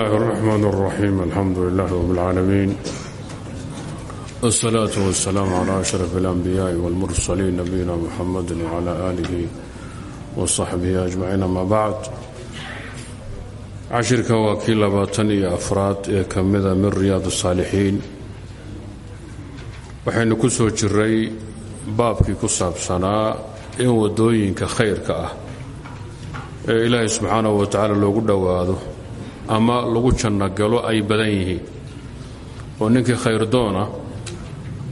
الله الرحمن الرحيم الحمد لله رب العالمين والصلاة والسلام على أشرف الأنبياء والمرسلين نبينا محمد وعلى آله وصحبه أجمعين أما بعد cashirka waa kii labaatan iyo afraad ee ka mida min riyaad الsaalixiin waxaynu ku soo jiray baabkii ku saabsanaa in wadooyinka khayrka ah ee ilaahay subxaanahu wa tacaala loogu dhowaado ama lagu janno galo ay badan yihiin. Oo ninkii khayrdoona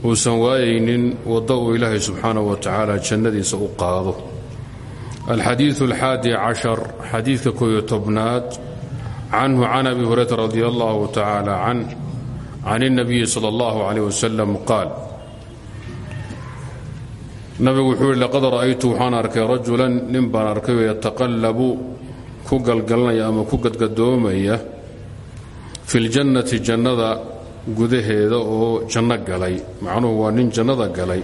uusan waayaynin waddo uu ilaahay subxaanahu wa tacaala jannadiisa u qaado. Alxadiiu alxaadi cashar xadiidka kooyo tobnaad canhu can abi hurayra radi allahu tacaala can can اnabiyi sala اllahu calayh wasalam qaal nabigu wuxuu yihi laqad ra'aytu waxaan arkay rajulan nin baan arkay yataqallabu ku galgalanaya ama ku gadgadoomaya fi ljannati jannada gudaheeda oo janno galay. Macnuhu waa nin jannada galay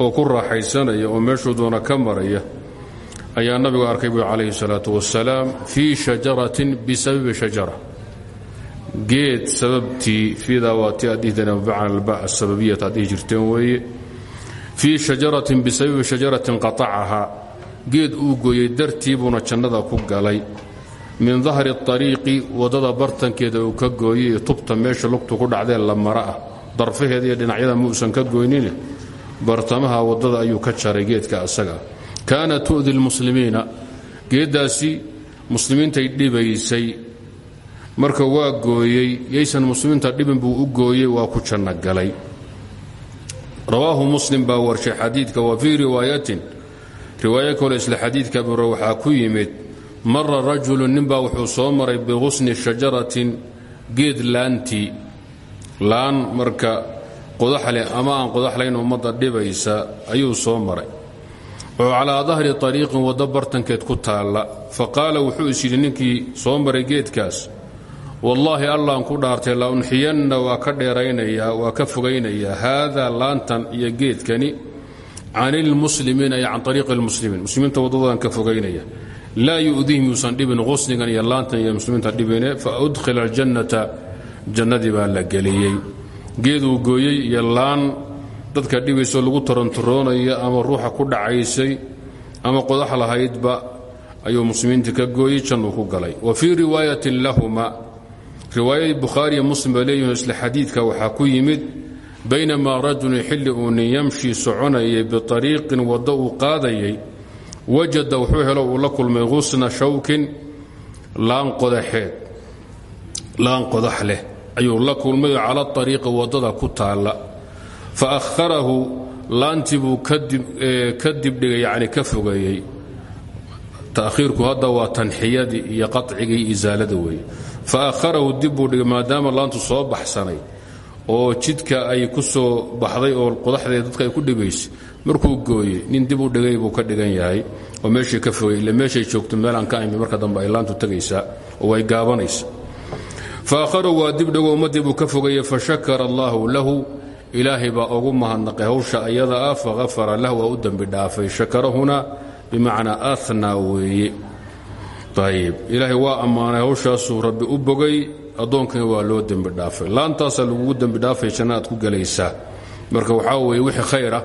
oo ku raaxaysanaya oo meeshuu doona ka maraya. Ayaa nabigu arkay bui calayhi salaatu wasalaam fii shajaratin bisababi shajara. Geed sababtii fiidaa waa ti aad dhihdeen bacna alba asababiyat aad dhihi jirteen weeye. Shajaratin bisababi geed uu gooyey dartii buuna jannada ku galay. Min dahri ariiqi waddada bartankeeda uu ka gooyey tubta meesha lugtu ku dhacdee la mara ah. Darfaheeda iyo dhinacyada muusan ka goynine? Bartamaha waddada ayuu ka jaray geedka asaga. Kaana tu'di lmuslimiina. Geeddaasi muslimiintay dhibaysay. Marka waa gooyey yaysan muslimiinta dhibin buu u gooyey waa ku janno galay. Rawaahu muslim baa warshay xadiidka wa fii riwaayatin riwaayo kale isla xadiidka bure waxaa ku yimid mara rajulu ninbaa wuxuu soo maray biqusni shajaratin geed laantii laan marka qodaxleh ama aan qodaxlayn ummadda dhibaysa ayuu soo maray. Oo calaa dahri ariiqin waddo bartankeed ku taalla. Fa qaala wuxuu is yidhi ninkii soo maray geedkaas wallaahi allaan ku dhaartay la unxiyanna waa ka dheeraynayaa waa ka fogaynayaa haadaa laantan iyo geedkani can ilmuslimiin ay can ariiqi lmuslimiin muslimiinta waddadan ka fogaynaya laa yu'diihim yuusan dhibin qusnigan iyo laantan iyo muslimiinta dhibine fa udkhila aljannata jannadii baa la geliyey geeduu gooyey iyo laan dadka dhibaysoo lagu tarantaroonaya ama ruuxa ku dhacaysay ama qodax lahaydba ayuu muslimiinta ka gooyey jannuu ku galay wa fii riwaayatin lahuma riwaayadii bukhaariya muslim baa leeyihiin isla xadiidka waxaa ku yimid baynamaa rajulun xilli uu nin yamshi soconayay biariiqin waddo uu qaadayay wajada wuxuu helo uu la kulmay husna shawkin laan qodax leh ayuu la kulmayoo cala ariiqi waddada ku taalla fa aharahu laantii buu ka dibdhigay yani ka fogeeyey tahiirku hadda waa tanxiyadii oo jidka ay ku soo baxday oo qodaxdeed dadka ay ku dhibaysay markuu gooyey nin dib u dhigay buu ka dhigan yahay oo meeshii ka fogay ille meeshay joogto meelaan ka imi marka dambe ay laantu tagaysaa oo way gaabanaysa. Fa akharuhu waa dibdhigo ummaddii buu ka fogeeyey fa shakara allaahu lahu ilaahay baa ugu mahadnaqay hawsha ayada ah faghafara lahu waa u dembi dhaafay shakarahuna bimacnaa ahnaa weeye. Ayib ilaahay waa ammaanay hawshaasuu rabbi u bogay addoonkana waa loo dembi dhaafay. Laantaasaa lagugu dembi dhaafay janna aad ku gelaysaa marka waxaa weeye wixii khayra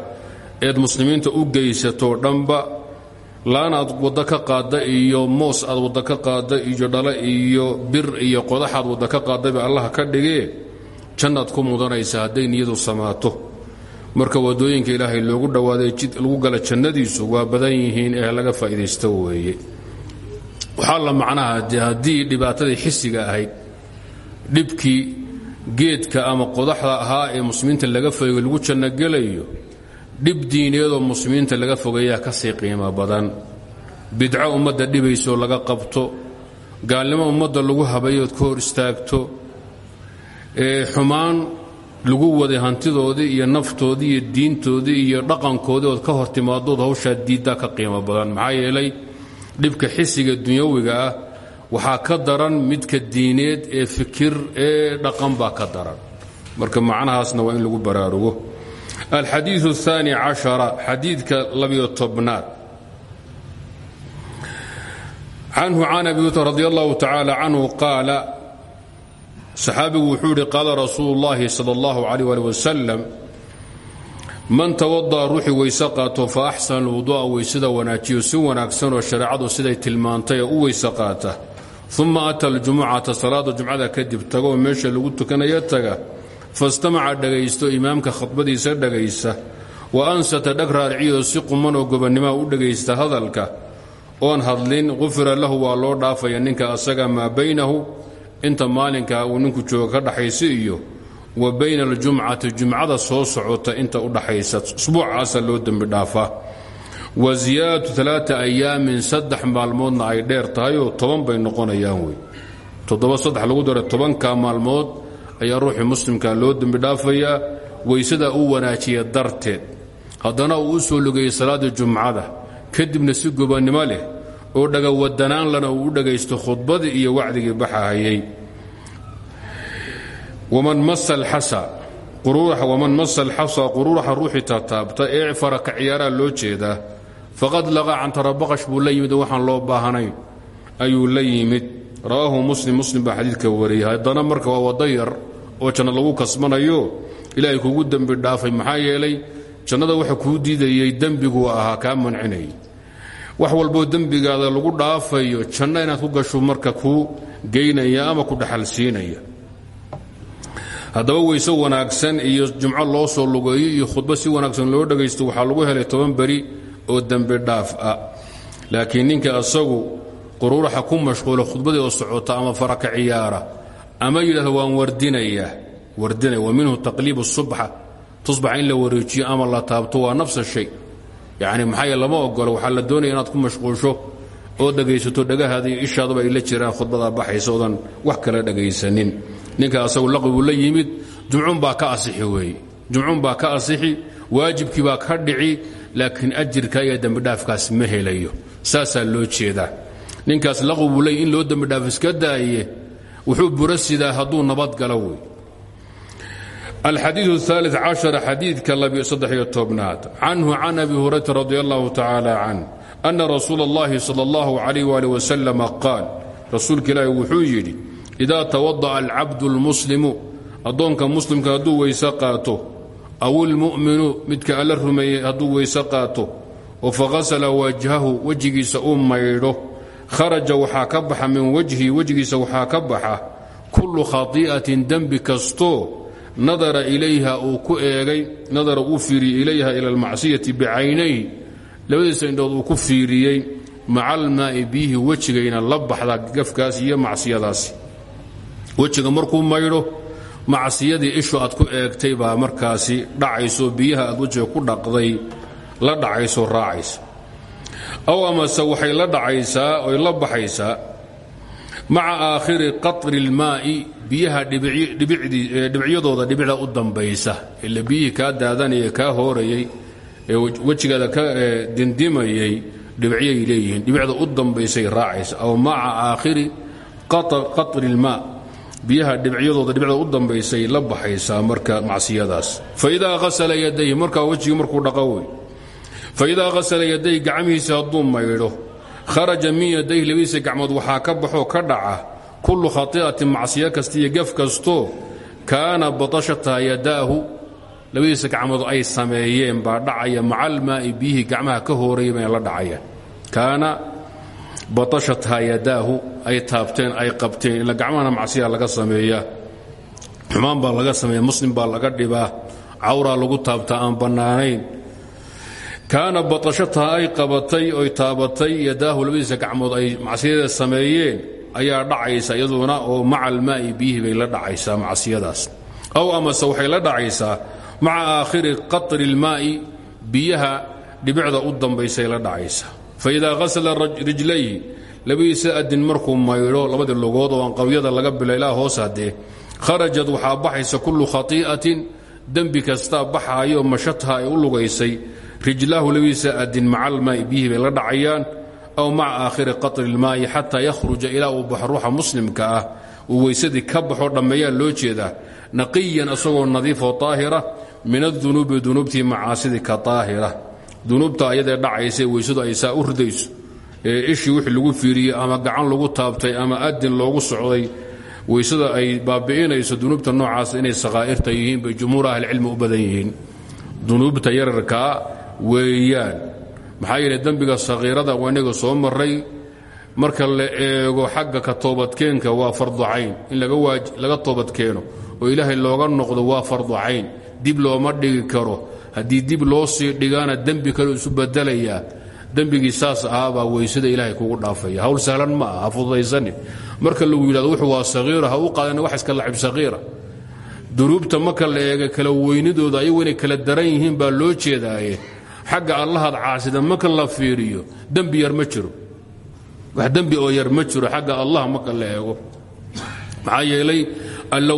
eed muslimiinta u geysatoo dhanba laan aad ka qaadda iyo moos aad wadda ka qaadda iyo dhale iyo bir iyo qodaxaad wadda ka qaadaba allah ka dhigee jannaad ku mudanaysa hadday niyadu samaato. Marka waddooyinka ilaahay loogu dhowaaday lagu gala jannadiisu waa badan yihiin ee laga faa'iidaysto weeye. Waxaa la macnaha haddii dhibaatadii xisiga ahayd dhibkii geedka ama qodaxda ahaa ee muslimiinta laga fogeey lagu jannogelayo dhib diineedoo muslimiinta laga fogeeyaa ka sii qiimo badan. Bidco ummadda dhibaysoo laga qabto gaalnimo ummadda lagu habayood ka hor istaagto ee xumaan lagu waday hantidoodii iyo naftoodii iyo diintoodii iyo dhaqankoodii ood ka hor timaadood hawshaa diiddaa ka qiimo badan. Maxaa yeelay dhibka xisiga dunyawiga ah waxaa ka daran midka diineed ee fikir ee dhaqan baa ka daran marka macnahaasna waa in lagu baraarugo alxadiiu الثaani caشhara xadiidka labiyo tobnaad canhu can abi hurra radi allahu tacaala canhu qaala saxaabigu wuxuu idhi qaala rasuulu llaahi sal allahu calayh ali wasalam man tawada'a ruuxii weyse qaato fa axsana alwuduu'a weysada wanaajiyo si wanaagsanoo shareecadu siday tilmaantay ee u weyse qaata uma ata aljumucata salaada jumcada kadib tagooo meesha lagu tukanaya taga fastamaca dhagaysto imaamka khadbadiisa dhagaysta wa ansata dhag raariciyoo si quman oo gobonnimaa u dhagaysta hadalka oon hadlin qufira lahu waa loo dhaafaya ninka asaga maa baynahu inta maalinka uu ninku jooga ka dhaxaysa iyo wa bayna aljumcati jumcada soo socota inta u dhaxaysa usbuucaasa loo dembi dhaafaa wa ziyaadatu alaaa ayaamin saddex maalmoodna ay dheer tahayoo toban bay noqonayaan wey. Toddoba saddex lagu daray tobanka maalmood ayaa ruuxii muslimka loo dembi dhaafayaa weysadaa u wanaajiya darteed. Haddana uu u soo lugeeyey salaaddii jumcada kadibna si gobannimo leh oo dhagawadanaan lana uu u dhagaysto khudbadii iyo wacdigii alxasa waman masa alxasa quruuraxa ruuxii taataabta ee faraka ciyaaraa loo jeedaa faqad laqaa cantarabaqash buu la yimid waxaan loo baahnayn ayuu la yimid. Rawaahu muslim muslim baa xadiidka wariyay haddana marka waa waddo yar oo janno lagu kasbanayo ilaahay kugu dembi dhaafay maxaa yeelay jannada waxa kuu diidayey dembiguu ahaa kaa mancinayay wax walboo dembigaada lagu dhaafayo janno inaad ku gasho marka kuu geynaya ama ku dhaxalsiinaya haddaba weyse wanaagsan iyo jumco loo soo lugeeyo iyo khudba si wanaagsan loo dhagaysto waxaa lagu helay toban beri oo dembi dhaaf ah laakiin ninka asagu quruuraxa ku mashquula khudbadii oo socota ama faraka ciyaara ama yidhahdo waan wardinaya. Wardinaya wa minhu taqliibu subxa tusbaxa in ama la taabto waa nafsa shay. Yacni maxaa lama ogolo waxaa la doonaya inaad ku mashquulsho oo dhegaysato dhagahaada iyo ishaaduba ay la jiraan khudbadaa wax kala dhegaysanin ninka asagu laqbiguu la yimid jumcunbaa ka asixi weeye. Jumcunbaa ka asixi waajibkiibaa ka dhici laakin ajirka iyo dembidhaafkaas ma helayo. Saasaa loo jeeda ninkaas laqubuley in loo dembidhaaf iska daaye wuxuu buro sidaa hadduu nabadgalo wey. Alxadiiu aali cashar xadiidka labiyo-saddexiyo tobnaad. Canhu can abi hurayrata radi allahu tacaala can ana rasuula اllahi sala allahu calayh wali wasalama qaal rasuulka ilaahi wuxuu yidhi idaa tawada'a alcabdu lmuslimu addoonka muslimka hadduu weyse qaato aw ilmu'minu midka alla rumeeyey hadduu weyse qaato oo faghasala wajhahu wejigiisa uu maydho. Kharaja waxaa ka baxa min wajhi wejigiisa waxaa ka baxa kullu khati'atin dembi kastoo nadara ilayha uu ku eegay nadara uu fiiriyey ilayha ila almacsiyati bicaynayh labadiisa indhood uu ku fiiriyey maca almaa'i biyihii wejigayna la baxda gafkaas iyo macsiyadaasi. Wejiga markuu maydho macsiyadii ishu aad ku eegtay baa markaasi dhacayso biyaha aad wejiga ku dhaqday la dhacayso raacaysa aw amase waxay la dhacaysaa oy la baxaysaa maca aakhiri qatri اlmaa'i biyaha dhibicyadooda dhibicda u dambaysa. Ila biyihii kaa daadanaya kaa hoorayay ee wejigaada ka dindimayay dhibicyay leeyihiin. Dhibicda u dambaysay raacaysa. Aw maca aakhiri qatri اlmaa biyaha dhibicyadooda dhibicda u dambaysay la baxaysaa marka macsiyadaas. Faidaa hasala yadayhi markaa wejigii markuu dhaqo wey. Faidaa hasala yadayhi gacmihiisa hadduu maydho kharaja min yadayhi labadiisa gacmood waxaa ka baxoo ka dhaca kullu khati'atin macsiyo kasta iyo gaf kastoo kaana batashataha yadaahu. Labadiisa gacmood ay sameeyeen baa dhacaya maca almaa'i biyihii gacmaha ka hoorayay bayna la dhacayaan kaana batashatha yadaahu ay taabteen ay qabteen ila gacmahana macsiyaa laga sameeyaa. Xumaan baa laga sameeya muslim baa laga dhibaa cawraa lagu taabtaa aan bannaanayn. Kaana batashataha ay qabatay oy taabatay yadaahu labadiisa gacmood ay macsiyadeeda sameeyeen ayaa dhacaysa iyaduna oo maca almaa'i biyihii bay la dhacaysaa macsiyadaas aw amase waxay la dhacaysaa maca aakhiri qatri اlmaa'i biyaha dhibicda u dambaysay la dhacaysa faidaa hasla rijlayhi labadiisa adin markuu maydho labadii lugood oo aan qawyada laga bilo ilaa hoos hadee kharajad waxaa baxaysa kullu khaii'atin dembi kastaa baxaayoo mashatha ay u lugaysay rijlaahu labadiisa adin macalmaa'i biyihii bay la dhacayaan aw maca aakhiri qatri ilmaa'i xataa yakhruja ilaa uu bax ruuxa muslimka ah uu weysadii ka baxoo dhammeeyaa loo jeedaa naqiyan asagoo nadiifoo daahira min adunuubi dunuubtii macaasidii ka dunuubta ayadee dhacaysa weysadu ay saa u ridayso ee ishii wixii lagu fiiriyey ama gacan lagu taabtay ama adin loogu socday weysada ay baabi'inayso dunuubta noocaas inay sakhaa'irta yihiin bay jumhuur ahlicilmi u badan yihiin. Dunuubta yararkaa weeyaan. Maxaa yeele dembiga sakhiirada waa inaga soo maray marka la eego xagga ka toobadkeenka waa fardu cayn. In laga toobadkeeno oo ilaahay looga noqdo waa fardu cayn. Dib looma dhigi karo haddii dib loo sii dhigaana dembi kale isu badelayaa dembigii saas ahaabaa weysada ilaahay kugu dhaafaya. Hawl sahlan ma aha marka lagu yidhahdo wuxuu waa sahiira ha u qaadana wax iska lacib sahiira dunuubta marka la eega kala weynidooda ayagu inay kala daran yihiin baa loo jeedaaye. Xagga allahaad caasida marka la fiiriyo dembi yar ma jiro. Wax dembi oo yar ma jiro xagga allah marka la eego. Maxaa yeelay alla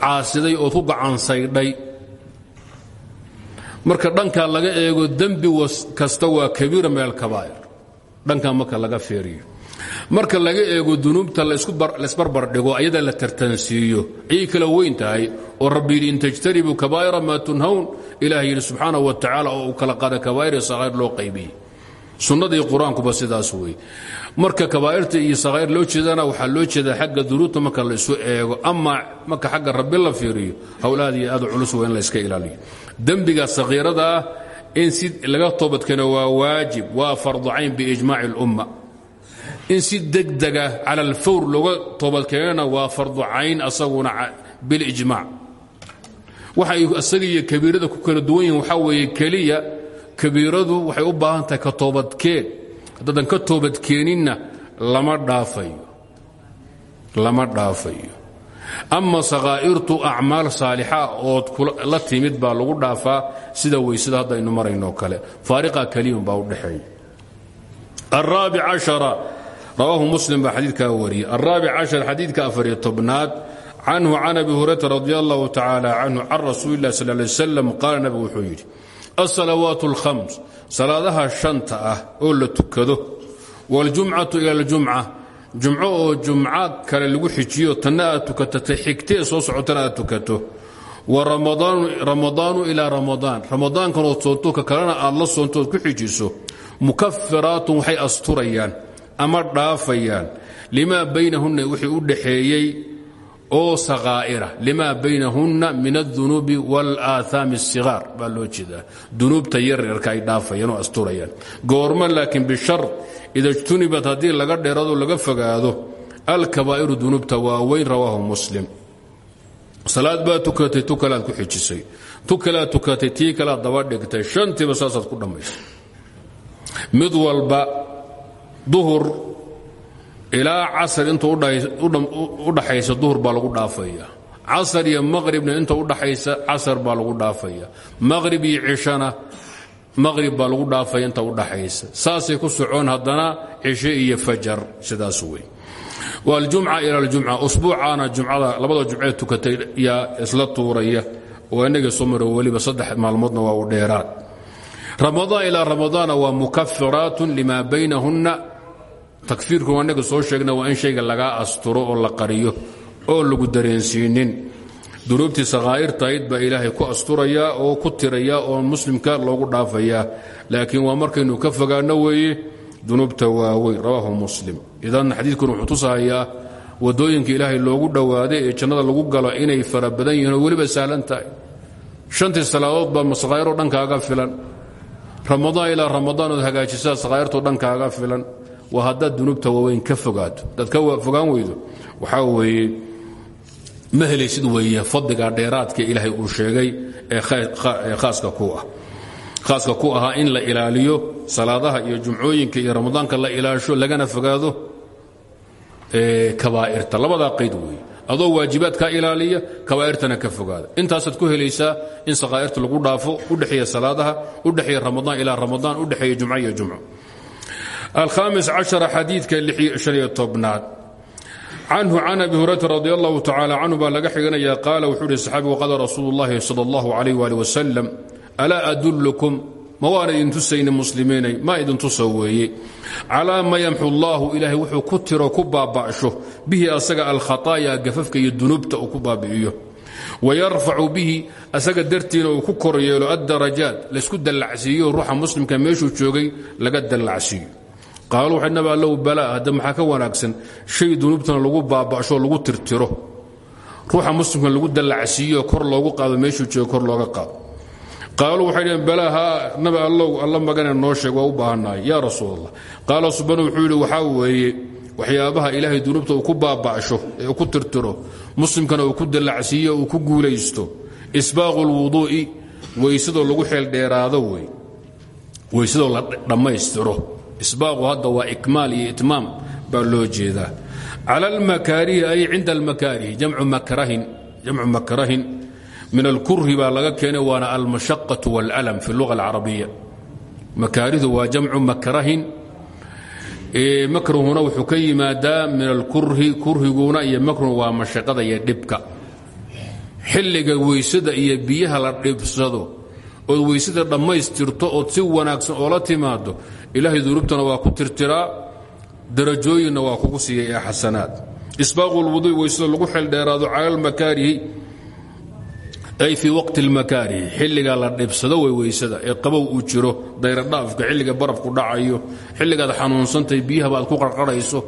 caasiday ood ku gacansaydhay marka dhankaa laga eego dembi kasta waa kabiira min alkabaa'ir dhankaa marka laga fiiriyo marka laga eego dunuubta laysbarbar dhigo ayada la tartansiiyo. Ayay kala weyn tahay oo rabbi in tajtanibuu kabaa'ira maa tunhawn ilaah yidhi wa tacaala oo kala qaada kabaa'ir sakhaa'ir loo qaybiyey sunnadii qur'aankuba sidaas wey marka kabaa'irta iyo sakhaa'ir loo jeedana waxaa loo jeedaa xagga dunuubta marka la isu eego. Ama marka xagga rabbi la fiiriyo howlaad aad culus waa la iska ilaaliyo dembiga sakhiirada ah in si laga toobadkeeno waa waajib waa fardu cayn biijmaaci اlumma in si degdega cala alfawr looga toobadkeenana waa fardu cayn asaguna bilijmaac. Waxay isaga iyo kabiirada ku kala duwan yihiin waxaa weeye keliya kabiiradu waxay u baahan tahay ka toobadkeen. Haddaadan ka toobadkeeninna lama dhaafayo. Lama dhaafayo ama sakhaa'irtu acmaal saalixa ood la timid baa lagu dhaafaa sida weysada hadda aynu maraynoo kale. Faariqa keliyun baa u dhexeeya. Araabic cashara rawaahu muslim baa xadiidkaa wariyey. Araabic cashar xadiidka afariyo tobnaad canhu can abi hurayrata radi allahu tacaala canhu can rasuuli illahi sal lay slam qaala nabigu wuxuu yidhi alsalawaat alkhams salaadaha shanta ah oo la tukado waاljumcatu ila اljumca jumco oo jumca kale lagu xijiyo tanna aad tukatata xigtee soo socotana aad tukato. Wa ramadaanu ilaa ramadaan. Ramadaankanoo oo ka kalena aad la soontood ku xijiso. Mukafiraatun waxay asturayaan ama dhaafayaan. Limaa baynahunna wixii u dhaxeeyey oo sakaa'ira limaa baynahunna min adunuubi walaaaami asiqaar baa loo jeedaa. Dunuubta yaryarka ay dhaafayaan oo asturayaan. Goormo laakiin bishar ida jtunibat haddii laga dheerado laga fogaado alkabaa'iru dunuubta waaweyn rawaahu muslim. Salaad baa tukatay tu kalaad ku xijisay. Tu kalaad tukatay tii kalaad daba dhigtay. Shantiiba saasaad ku dhammaysay. Mid walba duhur ilaa casar inta u dhaxaysa duhur baa lagu dhaafaya. Casar iyo maqribna inta u dhaxaysa casar baa lagu dhaafaya. Maqrib iyo cishana maqrib baa lagu dhaafaya inta u dhaxaysa. Saasay ku socoon haddana cishe iyo fajar sidaas wey waljumca ila aljumca usbuucaana jumcada labada jumcee tukatay yaa isla tuuraya. Oo inagii soo maro saddex maalmoodna waa u dheeraad. Ramadaan ilaa ramadaana waa mukafiraatun lima baynahunna. Takfiirku inaga soo sheegna waa in shayga lagaa asturo oo la qariyo oo lagu dareensiinin dunuubtii sakhaa'irtahayd baa ilaahay ku asturayaa oo ku tirayaa oo muslimka loogu dhaafayaa laakiin waa markaynu ka fogaanno weeye dunuubta waaweyn rawaahu muslim. Idan xadiidkuna wuxuu tusahayaa waddooyinka ilaahay loogu dhowaaday ee jannada lagu galo inay fara badan yihiin oo weliba sahlan tahay. Shantii salaadood baa dhankaaga filan. Ramadaan ilaa ramadaan ood hagaajisaa sakhaa'irtoo dhankaaga filan. Waa haddaad dunuubta waaweyn ka fogaato. Haddaad ka fogaan weydo. Waxaa weeye ma helaysid weeye fadliga dheeraadka ilaahay uu sheegay ee ah. Khaaska ku ahaa in la ilaaliyo salaadaha iyo jumcooyinka iyo ramadaanka la ilaasho lagana fogaado kabaa'irta. Labadaa qayd weeye. Adoo waajibaadkaa ilaaliya kabaa'irtana ka fogaada. Intaasaad ku helaysaa in sakhaa'irta lagu dhaafo u dhexeeya salaadaha u dhexeeya ramadaan ilaa ramadaan u dhexeeya jumco iyo jumco. Alhamis cashara xadiidka shaniyo tobnaad canhu can abi hurayrata radi allahu tacala canhu baa laga xiganaya qaala wuxuu uhi saxaabigu qala rasuulu llahi sala allahu calayh waali wasalam alaa adullukum ma waana idin tusayni muslimiinay ma idin tusa weeye. Calaa ma yamxu allaahu ilaahay wuxuu ku tiro ku baaba'sho bihi asaga alkhataaya gafafka iyo dunuubta uu ku baabi'iyo. Wayarfacu bihi asaga dartiina uu ku kor yeelo addarajaat laysku dallacsiiyo ruuxa muslimka meeshuu joogay laga dallacsiiyo qaalu waxay nabi allow balaa hadda maxaa ka wanaagsan shay dunuubtana lagu baaba'sho lagu tirtiro ruuxa muslimka lagu dallacsiiyo kor loogu qaado meeshuu joogo kor looga qaado qaaluu waxay dhaheen balaa haa nabi allow alla magane noo sheeg u baahannahay yaa rasuul allah qaala subanu wuxuu yidhi weeye waxyaabaha ilaahay dunuubta uu ku baaba'sho ee ku tirtiro muslimkana uu ku dallacsiiyo uu ku guulaysto isbaaqu lwuduu'i weysadoo lagu xeeldheeraado wey weysadoo la dhammaystiro isbaaqu hadda waa ikmaal iyo itmaam baa loo jeedaa. Cala almakaarihi ay cinda almakaarihi jamcu makrahin min alkurhi baa laga keenay waana almashaqatu wاlalam fi اlluga alcarabiya. Makaaridu waa jamcu makrahin. Makrahuna wuxuu ka yimaadaa min alkurhi kurhiguna iyo makrun waa mashaqada iyo dhibka. Xilliga weysada iyo biyaha la dhibsado ood weysada dhammaystirto ood si wanaagsan oola timaado ilaahay dunuubtana waa ku tirtiraa darajooyinna waa kugu siiyay ee xasanaad. Isbaaqu lwuduui weysada lagu xeeldheeraado cala almakaarihi ay fii waqti almakaarihi xilliga la dhibsado way weysada ee qabow uu jiro dayradhaafka xilliga barafku dhacayo xilligaad xanuunsantahay biyaha baad ku qarqarhayso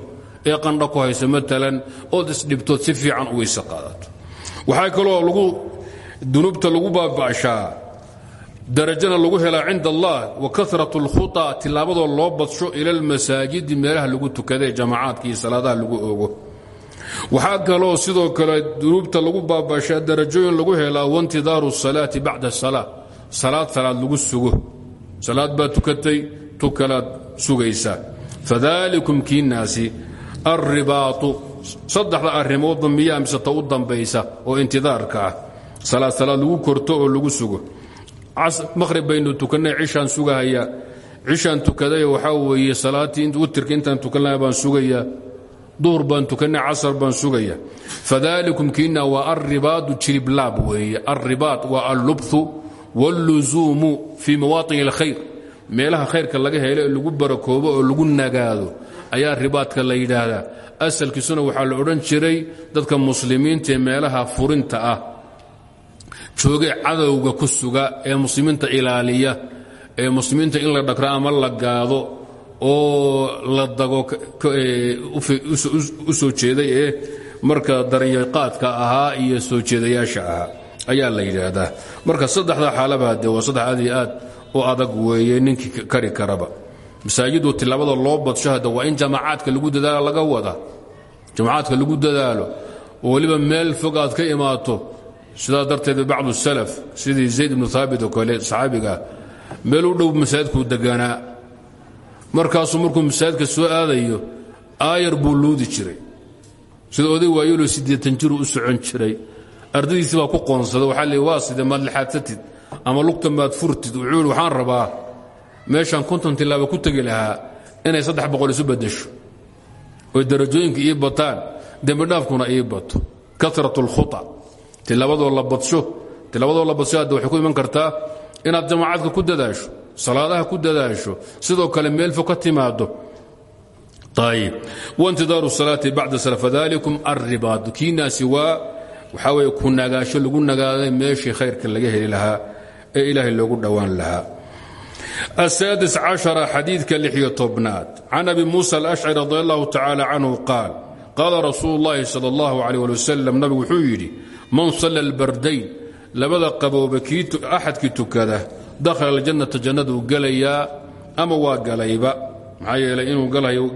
ee qandha ku hayso maalan ood isdhibtood si fiican u weyse qaadato. Waxaa kaloo lagu dunuubta lagu baaba'shaa darajana lagu helaa cinda allah wa karat اlkhuطa tilaabadoo loo badsho ila almasaajidi meelaha lagu tukadae jamacaadka iyo salaadaha lagu ogo waxaa kaloo sidoo kale dunuubta lagu baabashaa darajooyin lagu helaa waintidaaru الsalaati bacda الsalaa salaad salaad lagu sugo salaad baad tukatay tu kalaad sugaysaa fadalikum kiinaasi alribaatu saddexda arrimoodba miyaa miseta u dambaysa oo intidaarka ah salaad salaad lagu korto oo lagu sugo maqhrib baynu tukannay cishaan sugahayaa cishaan tukaday waxaa weeye salaatii witirka intaan tukan laha baan sugayaa duhur baan tukannay casar baan sugayaa fadalikum kiina waa alribaadu jiriblaab weeye alribaad waa allubthu wاlluzuumu fii mawaaطin اlkhayr meelaha khayrka laga helo ee lagu barakoobo oo lagu nagaado ayaa ribaadka la yidhaahdaa asalkiisuna waxaa la odhan jiray dadka muslimiinta ee meelaha furinta ah joogay cadowga ku suga ee muslimiinta ilaaliya ee muslimiinta in la dhagro ama la gaado oo la dago u soo jeeday ee marka daranyaqaadka ahaa iyo soo jeedayaasha ahaa. Ayaa la yidhaahdaa. Marka saddexda xaalaba de waa saddex aad iyo u adag weeye ninkii kari karaba. Masaajidu tilaabada loo badsho hadda waa in jamacaadka lagu dadaalo laga wada. Jamacaadka lagu dadaalo oo weliba meel fog aad ka imaato sidaa darteed bacdu salaf sidii zayd ibnu haabit oo kale saxaabigaa meel u dhow masaajidkuu deganaa markaasuu markuu masaajidka soo aadayo aayar buu luudi jiray. Sida oday waayoloo siddeetan jiru u socon jiray. Ardadiisii baa ku qoonsada waxaa le waa side maad lixaadsatid ama lugta maad furtid? Wuxuu yidhi waxaan rabaa meeshaan konton tilaaba ku tegi lahaa inay saddex boqol isu baddasho oy darajooyinka ii bataan dembidhaafkuna ii bato. Karat اlkhuطa tilaabadoo la badsho tilaabadoo la badsho hadda waxay ku iman kartaa inaad jamaacadka ku dadaasho salaadaha ku dadaasho sidoo kale meel fog ka timaado ayib waintidaaru salaati bacda sala fadalikum alribaad kiinaasi waa waxaa weye ku nagaasho lagu nagaaday meeshii khayrka laga heli lahaa ee ilaahay loogu dhowaan lahaa السادس عشر xadيiثka لحyo tobnaad عن أبي موسى الأشعري رضي الله تعالى عنه قال قال رsuuل اللhi صلى الله عليه ولي وسلم nabigu wuxuu yidhi man sala albardayn labada qabooba kii axadkii tukada dakhala aljannata jannaduu gelayaa ama waa galayba? Maxaa yeeley inuu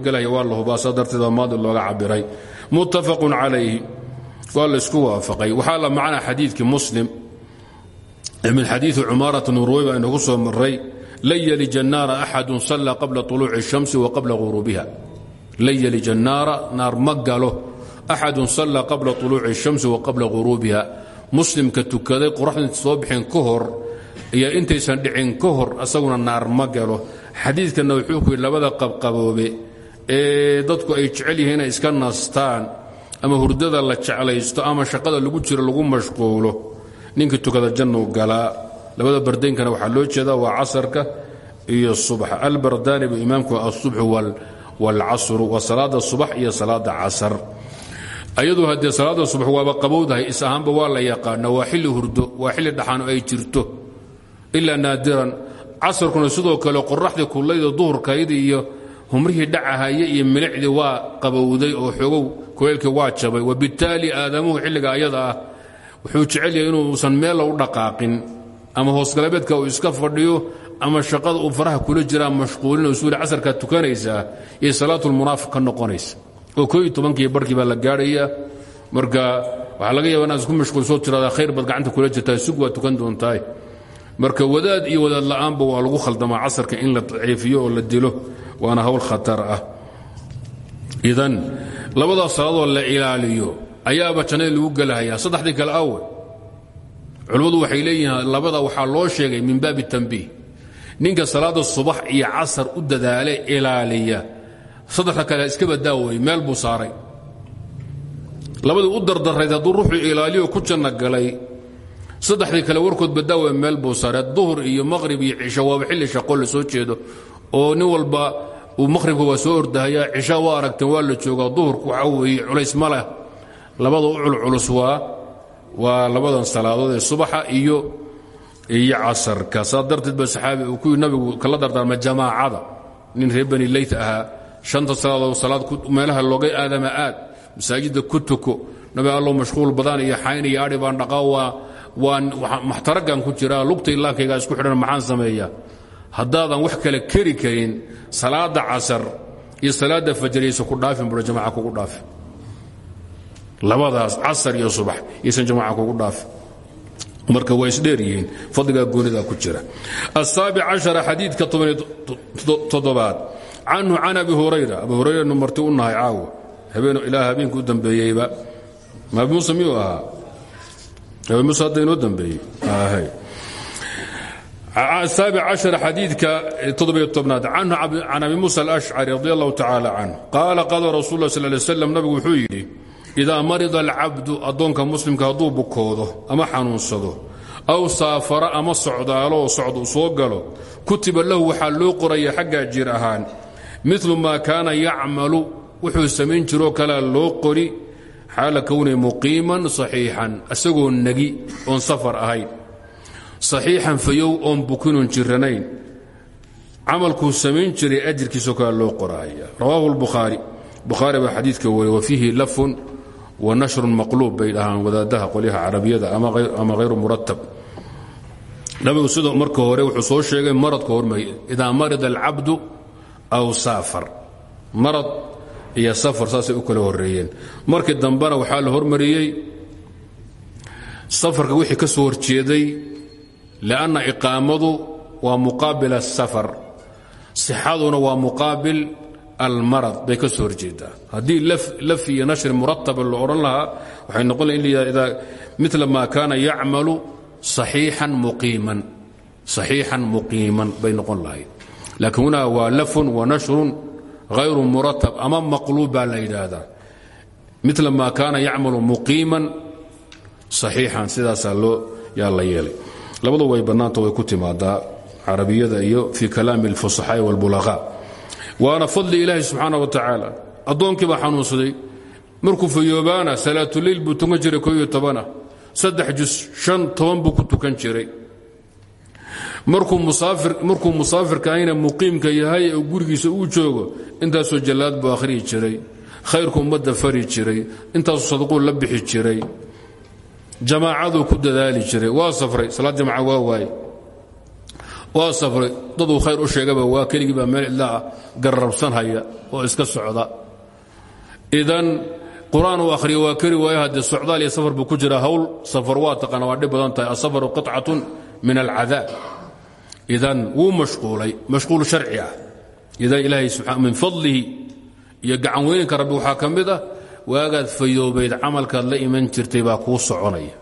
gelayo waa la hubaa saa darteeda maadi looga cabiray muttafaqun calayhi waa laysku waafaqay. Waxaa la macnaa xadiidkii muslim min xadiii cumaarata nurweyba aynu ku soo maray lan yelija naara axadun sallaa qabla uluuci shamsi wa qabla huruubiha lan yelija naara naar ma galo axadun sallaa qabla uluuci shamsi wa qabla guruubiha muslimka tukaday qoraxda soo bixin ka hor iyo intaysan dhicin ka hor asaguna naar ma galo xadiidkanna wuxuu ku yidhi labada qabqaboobe ee dadku ay jecel yihiin inay iska nastaan ama hurdada la jeclaysto ama shaqada lagu jiro lagu mashquulo ninkii tukada jannuu galaa labada bardaynkana waxaa loo jeedaa waa casarka iyo subxa albardaani buu imaamku wa salaada subax iyo salaada casar ayadu haddee salaada subax waaba qabowdahay is ahaanba waa la yaqaana waa xilli hurdo waa xilli dhaxano ay jirto. Ilaa naadiran casarkuna sidoo kale qoraxdii kullayda duhurkayda iyo humrihii dhacahaya iyo milicdii waa qabowday oo xoogow kuleylkii waa jabay. Wabittaali aadamuhu xilliga ayada ah wuxuu jecel yahay inuusan meella u dhaqaaqin ama hoosgalabeedka uu iska fadhiyo ama shaqada uu faraha kula jiraa mashquulin suuli casarkaa tukanaysaa iyo salaatulmunaafiq ka noqonaysa oo koo iyo tobankii barhkii baa la gaadhayaa marka waxaa laga yaaba inaad isku mashquulsoo tiradaa khayr baad gacanta kula jirtaa sug waa tukan doontaay marka wadaad iyo wadaad la'aanba waa lagu khaldamaa casarka in la daciifiyo oo la dilo waana hawl khatar ah. Idan labadaas salaadoo la ilaaliyo ayaaba jannada lagu gelahayaa saddexdii kale awe culimmadu waxay leeyihiin labada waxaa loo sheegay min baabi tambiih ninka salaada subax iyo casar u dadaale ilaaliya saddexda kale iska badaawey meel buu saaray. Labadii u dardarayd hadduu ruuxuu ilaaliyo ku janno galay saddexdii kale warkood badaawe meel buu saaray. Duhur iyo maqhrib iyo cisho waaba xilli shaqo la soo jeedo oo nin walba uu maqhribka waa soo ordahayaa cisha waa aragteen waa la joogaa duhurku waxaa weeye culays ma labada u culculus waa waa labadan salaadood ee subaxa iyo iyo casarka. Saa darteed ba saxaabi uu kuwii nabigu kala dardaarma jamaacada. Nin reer bani leyt ahaa shanta salaadood salaad meelaha looga aadama aad. Masaajidda ku tuko nabi allow mashquul badan iyo xayn iyo adhi baan dhaqaa waa waan maxtaragan ku jiraa lugta ilaakaygaa isku xidhan maxaan sameeyaa haddaadan wax kale keri karin salaada casar iyo salaada fajariyaysa ku dhaafin buro jamaca kugu dhaafin labadaas casar iyo subax yaysan jamaca kugu dhaafin marka waa isdheer yihiin fadligaa goonidaa ku jira. Asaabic cashara xadiidka toddobaad canhu can abi hurayra. Abu hurayranu marti u nahay caawa habeenilaa habeenkii u dambeeyeyba. Abi muuse miyuu ahaa? Abi muuse hadda inoo dambeeyey. Saabic cashar xadiidka toddobiyo tobnaad. Can abi muusa alashcari radi allahu tacaala canh qaala qala rasul lah sal lay slam nabigu wuxuu yidhi idaa marida alcabdu addoonka muslimka hadduu bukoodo ama xanuunsado aw saafara ama socdaalo oo soo galo kutiba lahu waxaa loo qoraya xaggaa jir ahaan miثlu ma kaana yacmalu wuxuu samayn jiroo kalea loo qori xaala kowni muqiiman صaxiixan isagoo negi oon safar ahayn. Saxiixan fayow oon bukinon jiranayn camalkuu samayn jiray ajirkiisoo kale loo qoraaya rawaahu lbukhaari bukhaari baa xadiidka wariye wa fiihi lafun wa nashrun maqluub bay wadaadaha qolyaha carabiyada ama hayru muratab nabigu sidoo marka hore wuxuu soo sheegay maradka hormay idaa marida alcabdu aw saafar. Marad iyo safar saasay u kala horeeyeen markii dambena waxaa la hormariyey safarka wixii ka soo horjeeday lanna iqaamadu waa muqaabil asafar sixaduna waa muqaabil almarad bay ka soo horjeedaa. Haddii laf iyo nashri murataba la odhan lahaa noqon laha mila ma kaana yacmalu saxiixan muqiiman. Saxiixan muqiiman bay noqon lahayd laakiin hunaa waa lafun wa nashrun hayru muratab ama maqluub baa la yidhaahdaa. Mila ma kaana yacmalu muqiiman saxiixan sidaasaa loo yaa la yeelay. Labadu way bannaanta way ku timaadaa carabiyada iyo fii kalaami alfusaxaa'i wاlbulaqaa waana fadli ilaahi subxaana wa tacaala. Addoonkii baa xanuunsaday. Markuu fayoobaana salaatuleyl buu tukan jiray ko iyo tobana saddex jus shan toban buu ku tukan jiray markuu musaafirka ahayna muqiimka yahay gurigiisa uu joogo intaasoo jallaad buu akhriyi jiray. Khayrku ummadda fari jiray. Intaasoo sadaquu la bixi jiray. Jamaacaduu ku dadaali jiray. Waa safray. Salaad jamca waa waaye waa safray. Daduu khayr u sheegaba waa keligii baa meel cidlaah gararabsanhaya oo iska socda. Idan qur'aan uu akhriyo waa keri haddee socdaal iyo safar buu ku jira. Hawl safar waa taqaana waa dhib badan tahay. Asafaru qicatun min alcadaab idan wuu mashquulay mashquul sharci ah. Idan ilaahay min fadlihi iyo gacan weynanka rabbi waxaa ka mid ah waagaad fayoobayd camalkaad la iman jirtay baa kuu soconaya.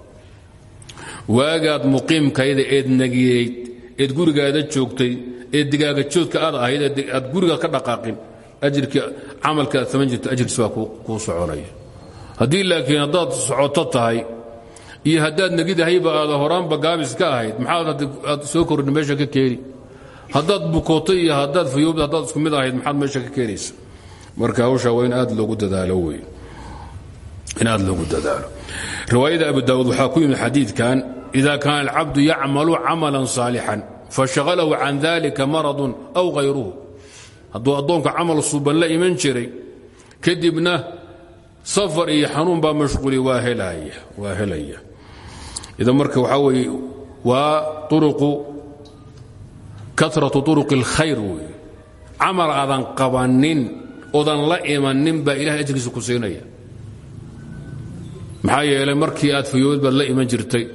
Waagaad muqiimkayda eed nagiyeyd eed gurigaada joogtay eed digaaga joodka aad ahayd aad gurigaad ka dhaqaaqin ajirkii camalka aad samayn jirtay ajirkiis baa kuu soconaya. Haddii laakiin haddaad socoto tahay iyo haddaad negidahayba aada horaanba gaabis ka ahayd. Maxaad aad soo kordhin meesha ka keeni. Haddaad bukooto iyo haddaad fayoobd haddaad isku mid ahayd maxaad meesha ka keenaysa. Marka hawshaa waa aad loogu dadaalo wey. In aad loogu dadaalo. Riwaayada abu daawuud waxaa ku yimid xadiidkan ida kaana alcabdu yacmalu camalan saalixan fashaqalahu can dalika maradun aw hayruhu hadduu addoonka camal suuban la iman jiray kadibna safar iyo xanuun baa mashquuli waa helaya idan marka waxaa weeye waa uruqu karatu uruq اlkhayr wey camal aadan qabanin la imanin baa ilahay ajrigiisa ku siinaya. Maxaa yeelay markii aad fayoobad baad la iman jirtay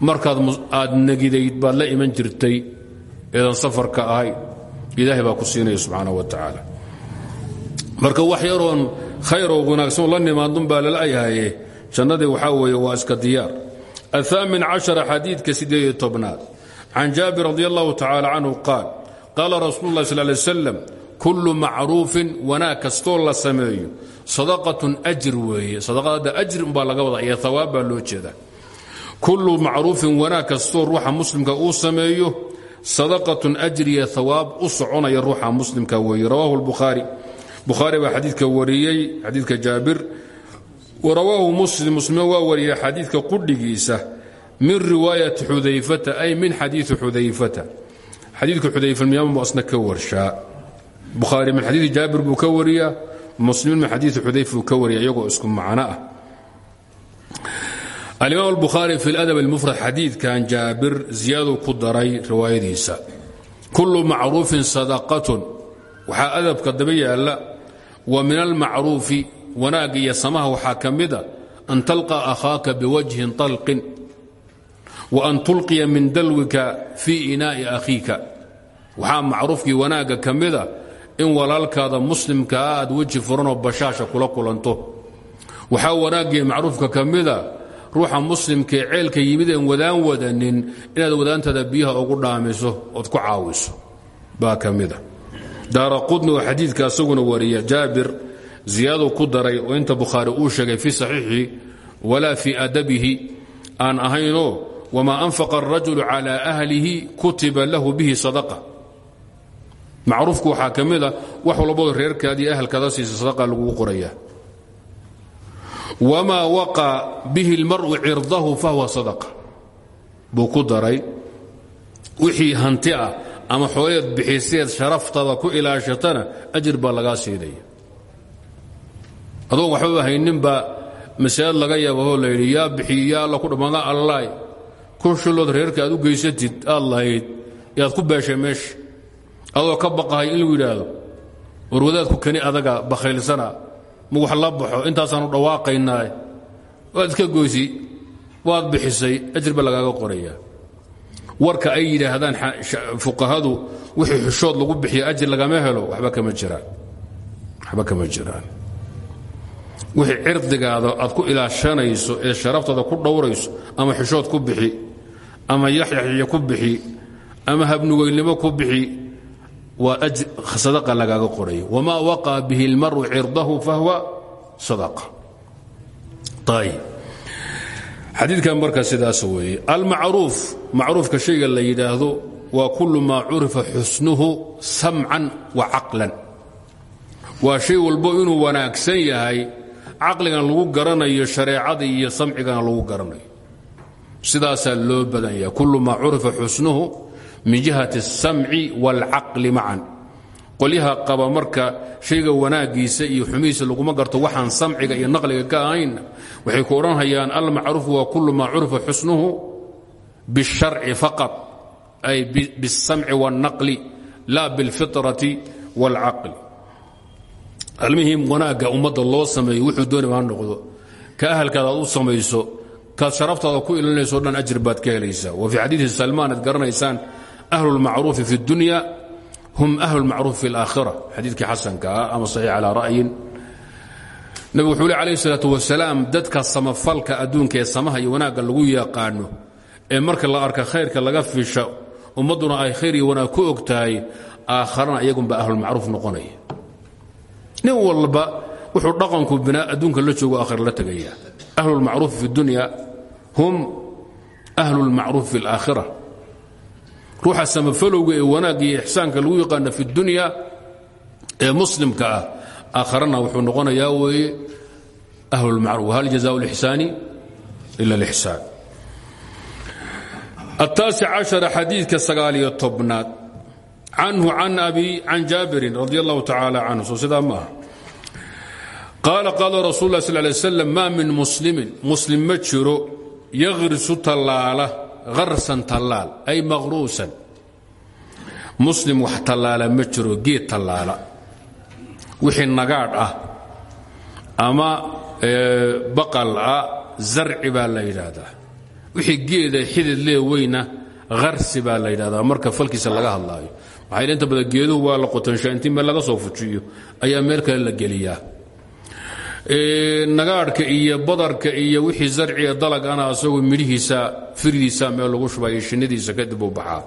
markaad aad negidayd baad la iman jirtay eedan safarka ahay ilaahay baa ku siinaya subxaanaه wa tacaala. Marka wax yaroon khayroo wanaagsan la nimaadun baa lalayahaye jannadii waxaa weeye waa iska diyaar aلثaamin caشhara xadiidka sideed iyo tobnaad can jaabir radi allahu tacala canhu qaal qaala rasuulu اlah sal lay slam kullu macruufin wanaag kastoo la sameeyo sadaqatun ajir weeye sadaqada ajri umbaa laga wada iyo hawaab baa loo jeedaa kullu macruufin wanaag kastoo ruuxa muslimka uu sameeyo sadaqatun ajriya hawaab u soconaya ruuxa muslimka weeye rawahu lbukhaari bukhaari baa xadiidka wariyey xadiidka jaabir warawaahu muslim muslima waa wariyey xadiidka qudhigiisa min riwaayati xudayfata ay min xadiii xudayfata. Xadiidka xudayfa miyaama asna ka warshaa. Bukhaari min xadiidi jaabir buu ka wariyaa muslimin min xadiii xudayfa buu ka wariya iyagoo isku macno ah. Alimaam albukhaari fi ladab almufrad xadiidkan jaabir ziyaaduu ku daray riwaayadiisa. Kullu macruufin sadaqatun. Waxaa adabka daba yaalla wa min almacruufi wanaagga iyo samaha waxaa ka mida an talqa akhaaka biwajhin talqin wa an tulqiya min dalwika fii inaa'i akhiika. Waxaa macruufkii wanaagga ka mida in walaalkaada muslimkaa aad weji furanoo bashaasha kula kulanto. Waxaa wanaaggiiyo macruufka ka mida ruuxa muslimkaee ceelka yimid wadaan wadanin inaad wadaantaada biyaha ugu dhaamiso ood ku caawiso. Baa ka mida daara qudni oo xadiidka asaguna wariya jaabir ziyaaduu ku daray oo inta bukhaari uu sheegay fii saxiixi walaa fii adabihi aan ahaynoo wamaa anfaqa arajulu cala ahlihi kutiba lahu bihi sadaqa. Macruufku waxaa ka mida wax walboo reerkaadii ahalkaada siisa sadaqa laguu qoraya wamaa waqa bihi اlmaru cirdahu fahuwa sadaqa. Buu ku wixii hanti ah ama xooleed bixiseed sharaftada ku ilaashatana ajir baa lagaa siinaya adoon waxbaba hayninbaa masaajid laga yaabahoo la yidhi yaa bixiy yaa alla ku dhammaada allaay kun shillood reerka aad u geysatid aad lahayd ku beeshay meesha adoo ka baqahay in lagu yidhaahdo war wadaadku kani adaga bakhaylsana. Ma wax la baxo intaasaanu dhawaaqaynaa waad iska goysi waad bixisay ajir lagaaga qorayaa. Warka ay yidhaahdaan fuqahadu wixii xushood lagu bixiya ajir lagama helo waxba kama jiraan wixii cirdigaada aad ku ilaashanayso ee sharaftaada ku dhowrayso ama xishood ku bixi ama yaxyaxya ku bixi ama habnugeylnimo ku bixi waa sadaqa lagaaga qorayo. Wamaa waqaa bihi اlmaru cirdahu fahuwa sadaqa. Xadiidkan marka sidaas weeye almacruuf macruufka shayga la yidhaahdo waa kullu maa curifa xusnuhu samcan wa caqlan. Waa shay walbo inuu wanaagsan yahay caqligana lagu garanayo shareecada iyo samcigana lagu garanayo sidaasaa loo badan yahay kullu maa curifa xusnuhu min jihati الsamci wاlcaqli macan qolyaha qaba marka shayga wanaagiisa iyo xumihiisa laguma garto waxaan samciga iyo naqliga ka ahayn waxay ku odhanhayaan almacruufu waa kullu maa curifa xusnuhu biالsharci faqad ay biالsamci wاlnaqli la biاlfiطrati wاlcaqli almihim wanaagga ummadda loo sameeyo wuxuu doonima ha noqdo. Ka ahalkaada aad u samayso kaad ku ilinaysao dhan ajir baad ka helaysaa wa fii xadiidi salmaan aad garanaysaan ahlulmacruufi fi اdunya hum ahlulmacruuf fi اlaakhira xadiidkii xasanka ah ama saxiix calaa ra'yin. Nabig wuxuu le alayh salaatu wasalaam dadka samafalka adduunka ee samaha iyo wanaagga lagu yaqaano ee marka la arka khayrka laga fisha ummaduna ay khayr wanaag ku og tahay aakharana iyagunba ahlulmacruuf noqonaya nin walba wuxuu dhaqanku binaa adduunka la joogo aakhir la tegaya ahlu اlmacruufi fi اdunya hum ahlu اlmacruuf fi اlaakhira ruuxa samafalowga ee wanaagga iyo ixsaanka lagu yaqaana fi اdunya ee muslimka ah aakharana wuxuu noqonayaa weeye ahlu اlmacruuf hal jazaء اlإxsaani ila اlإxsaan التaaسع caشhaر xadiidka sagaaliyo tobnaad canhu can abi can jaabirin radi allahu tacaala canhu. Soo sidaa maaha. Qaala qaala rasul lah sal lay slam maa min muslimin. Muslim ma jiro yaqrisu tallaala harsan tallaal ay maqruusan muslim wax tallaala ma jiro geed tallaala. Wixii nagaadh ah ama baqal ah zarci baa la yidhaahdaa. Wixii geeda xidid lee weyna harsi baa la yidhahdaa marka falkiisa laga hadlaayo maxaa inta badan waa la qotanshaa intii meel laga soo fujiyo ayaa meel kale la geliyaa. Nagaadhka iyo badarka iyo wixii zarciga dalagana asagoo midhihiisa firdiisa meel lagu shubayo shinnadiisa kadib uu baxaa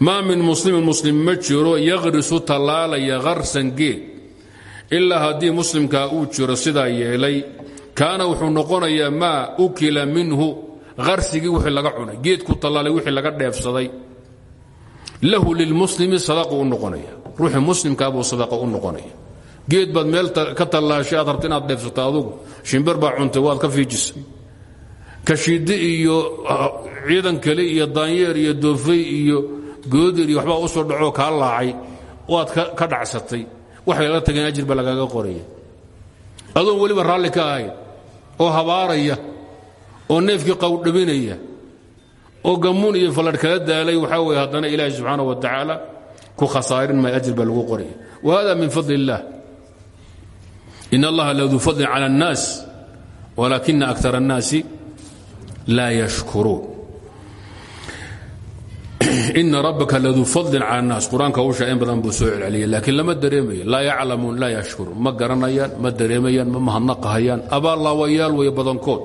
maa min muslimin muslim ma jiro yaqrisu tallaalaya harsan geed ilaa haddii muslimkaa uu jiro sidaa yeelay. Kaana wuxuu noqonayaa maa ukila minhu harsigii wixii laga cunay geedku tallaalay wixii laga dheefsaday lahu lilmuslimi sadaqu u noqonaya. Ruuxii muslimkaabuu sadaqa u noqonaya. Geed baad meel ka tallaashay aad rabta inaad dheefsato adugu. Shimbir baa cuntay waad ka fiijisay. Kashiidi iyo ciidan kale iyo daanyeer iyo doofay iyo goodir iyo waxbaa u soo dhacoo kaa laacay waad ka dhacsatay. Waxay la tageen ajir baa lagaaga qoraya. Adoon weliba raalli ka ahayn oo habaaraya oo neefkii qawdhabinaya oo gammuun iyo falladh kala daalay waxaa weye haddana ilaahi subxaana wa tacaala ku khasaarin maayo ajir baa lagu qoraya wa hada min fadli illah in allaha laduu fadlin cala annaas walaakina akar annaasi laa yashkuruun. Ina rabbaka laduu fadlin cala annaas. Qur'aanka usha in badan buu soo celceliyay laakiin lama dareemayo. Laa yaclamuun laa yashkuruun. Ma garanayaan ma dareemayaan ma mahadnaqahayaan. Abaallaawayaal weeye badankood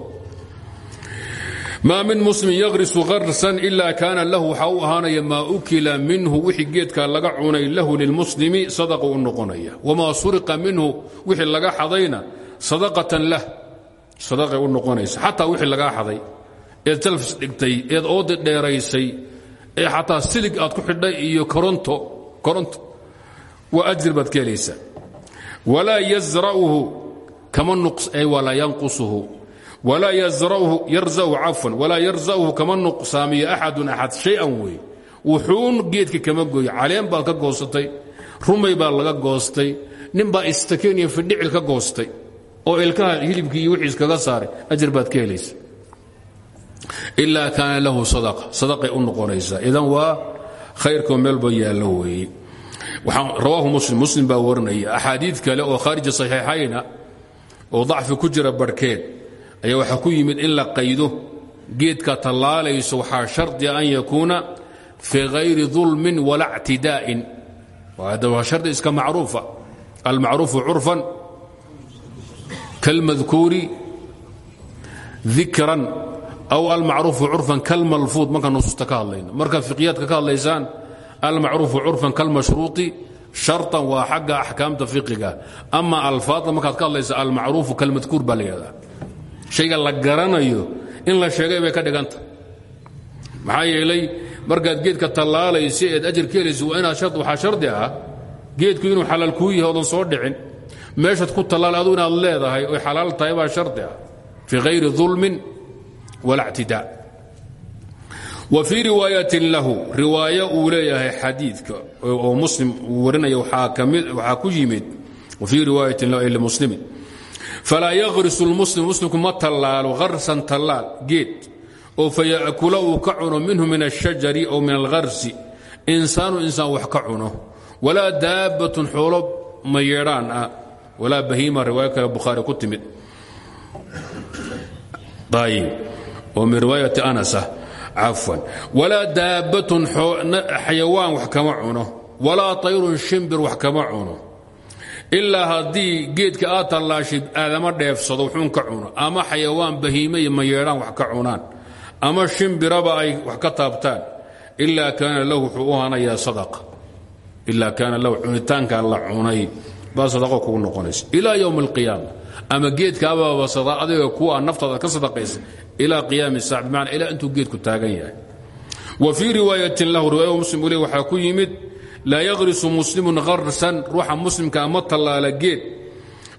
maa min muslimin yaqrisu harsan ila kaana lahu. Waxaa u ahaanaya maa ukila minhu wixii geedkaa laga cunay lahu lilmuslimi sadaqa u noqonaya. Wamaa suriqa minhu wixii laga xadayna sadaqatan lah sadaqay u noqonaysa. Xataa wixii lagaa xaday eed talfis dhigtay eed oodi dheeraysay ee xataa silig aad ku xidhay iyo koronto koronto waa ajir baad ka helaysaa walaa yazra'uhu kama nuqay walaa yanqusuhu walaa yarzahu walaa yarzahu kama nuqsaamiyo axadun axad shay-an wey wuxuun geedka kama gooyo caleen baad ka goosatay rumay baa laga goostay ninbaa istakeen iyo fidhicil ka goostay oo ilkaha hilibkii iyo wixiis kaga saaray ajar baad ka helaysa. Ilaa kaana lahu sadaqa sadaqay u noqonaysaa idan waa khayrkoo meelba yaallo weeye. Rawaahu muslim muslim baa warinaya axaadiid kale oo khaarija saxiixayna ayaa waxaa ku yimid in la qaydo geedka tallaalayso waxaa shardia an yakuuna fii hayri dulmin wala ctidaa'in waa shardi iska macruufa. Almacruufu curfan kalmadkuuri dikran aw almacruufu curfan kalmalfuud. Markaan nusuusta ka hadlayno. Markaad fiqiyaadka ka hadlaysaan almacruufu curfan kalmashruuطi sharطan waa xagga axkaamta fiqiga ama alfaadda markaad ka hadlaysa almacruufu kalmadkuur baa la yihahdaa shayga la garanayo in la sheegay bay ka dhiganta. Maxaa yeelay markaad geedka tallaalaysa eed ajar ka helaysa waa inaad waxaa shardi ah geedku inuu xalaal kuu yahay odan soo dhicin meeshaad ku tallaal adu inaad leedahay oy xalaal tahay baa shardi ah. Fii hayri dulmin wala ctidaa wa fii riwaayatin lahu riwaayo uu leeyahay xadiidka oo muslim uu warinaya waxaa ku yimid wa fii riwaayatin lahu ay limuslimin falaa yaqrisu lmuslim muslimku ma tallaalo harsan tallaal geed oo faya'kula uu ka cuno minhu min ashajari ow min alharsi insaanu insaan wax ka cuno walaa daabbatun xoolo mayeedhaan ah walaa bahiima riwaayo kale bukhaari ku timid ayib oo min riwaayati anasa cafwan walaa daabbatun xayawaan wax kama cuno walaa tayrun shimbir wax kama cuno ilaa haddii geedka aad tallaashid aadama dheefsado wuxuun ka cuno. Ama xayawaan bahiime iyo mayeedhaan wax ka cunaan. Ama shimbiraba ay wax ka taabtaan. Ilaa kaana lahu wuxuu u hanayaa sadaqa. Ilaa lahu cunitaankaa la cunay baa sadaqo kugu noqonaysa. Ilaa yowm alqiyaama ama geedkaabaaba adiga kuwa naftaada ka sadaqaysa ilaa qiyaami saac. Bimacnaa ilaa intuu geedku taagan yahay. Wa fii riwaayatin lahu riwaaya muslim ule waxaa ku yimid laa yaqrisu muslimun harsan ruuxa muslimkaa ma tallaala geed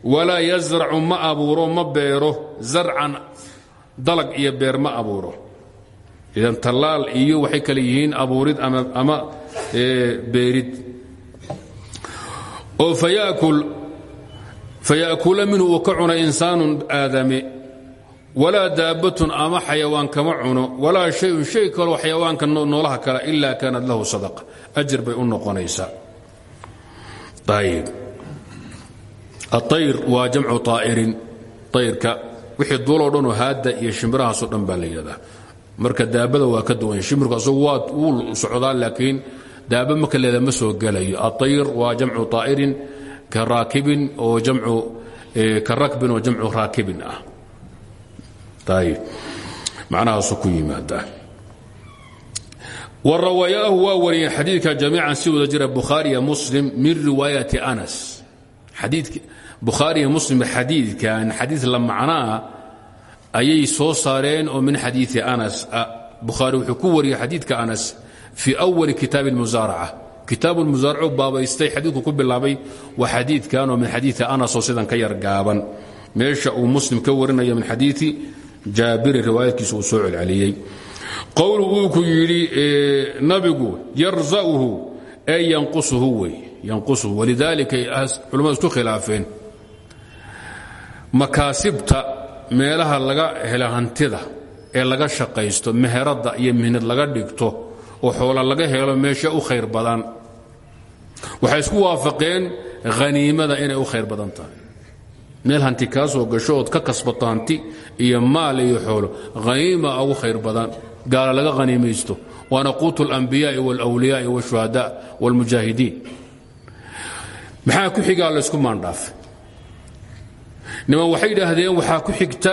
walaa yazracu ma abuuro ma beero zarcan dalag iyo beer ma abuuro idan tallaal iyo waxay kale yihiin abuurid ama beerid oo fayaakula minhu uu ka cuna insaanun aadame walaa daabbatun ama xayawaan kama cuno walaa shayun shay kaloo xayawaanka noolaha kale ilaa kaanat lahu sadaqa. Ajir bay u noqonaysaa. Ayb aayr waa jamcu aa'irin ayrka wixii duuloo dhanoo haadda iyo shimbirahaasoo dhan baa la yidhahdaa. Marka daabada waa ka duwan shimbirku asagu waa wuu socdaa laakiin daaba marka leeda ma soo gelayo aayr macnahaasu ku yimaadaa warawayaahu waa wariyeen xadiidka jamiican si wada jira bukhaariya muslim min riwaayati anas. Bukhaariya muslim xadiidkan xadiid la macnaa ayay soo saareen oo min xadiii anas. Bukhaari wuxuu ku wariyey xadiidka anas fii awali kitaab اlmusaaraca kitaab lmusaaracu baabaystay xadiidku ku bilaabay waa xadiidkan oo min xadiii anas oo sidan ka yar gaaban. Meesha uu muslim ka warinayo min xadiii jaabiri riwaayadkiisa uu soo celceliyey. Qowlu uu ku yidhi nabigu yarza'uhu ee yanqusuhu wey yanqusuhu. Walidaalika culimmadu isku khilaafeen. Makaasibta meelaha laga helo hantida ee laga shaqaysto meheradda iyo mihnad laga dhigto oo xoola laga helo meesha u khayr badan. Waxay isku waafaqeen haniimada inay u khayr badan tahay meel hanti kaa soo gasho ood ka kasbato hanti iyo maal iyo xoolo haniima ugu khayr badan gaala laga haniimaysto waana quutu اlambiyaai wاlwliyaai wاshuhada wاlmujaahidiin maxaa ku xigaa laysku maandhaafay niman waxay idhaahdeen waxaa ku xigta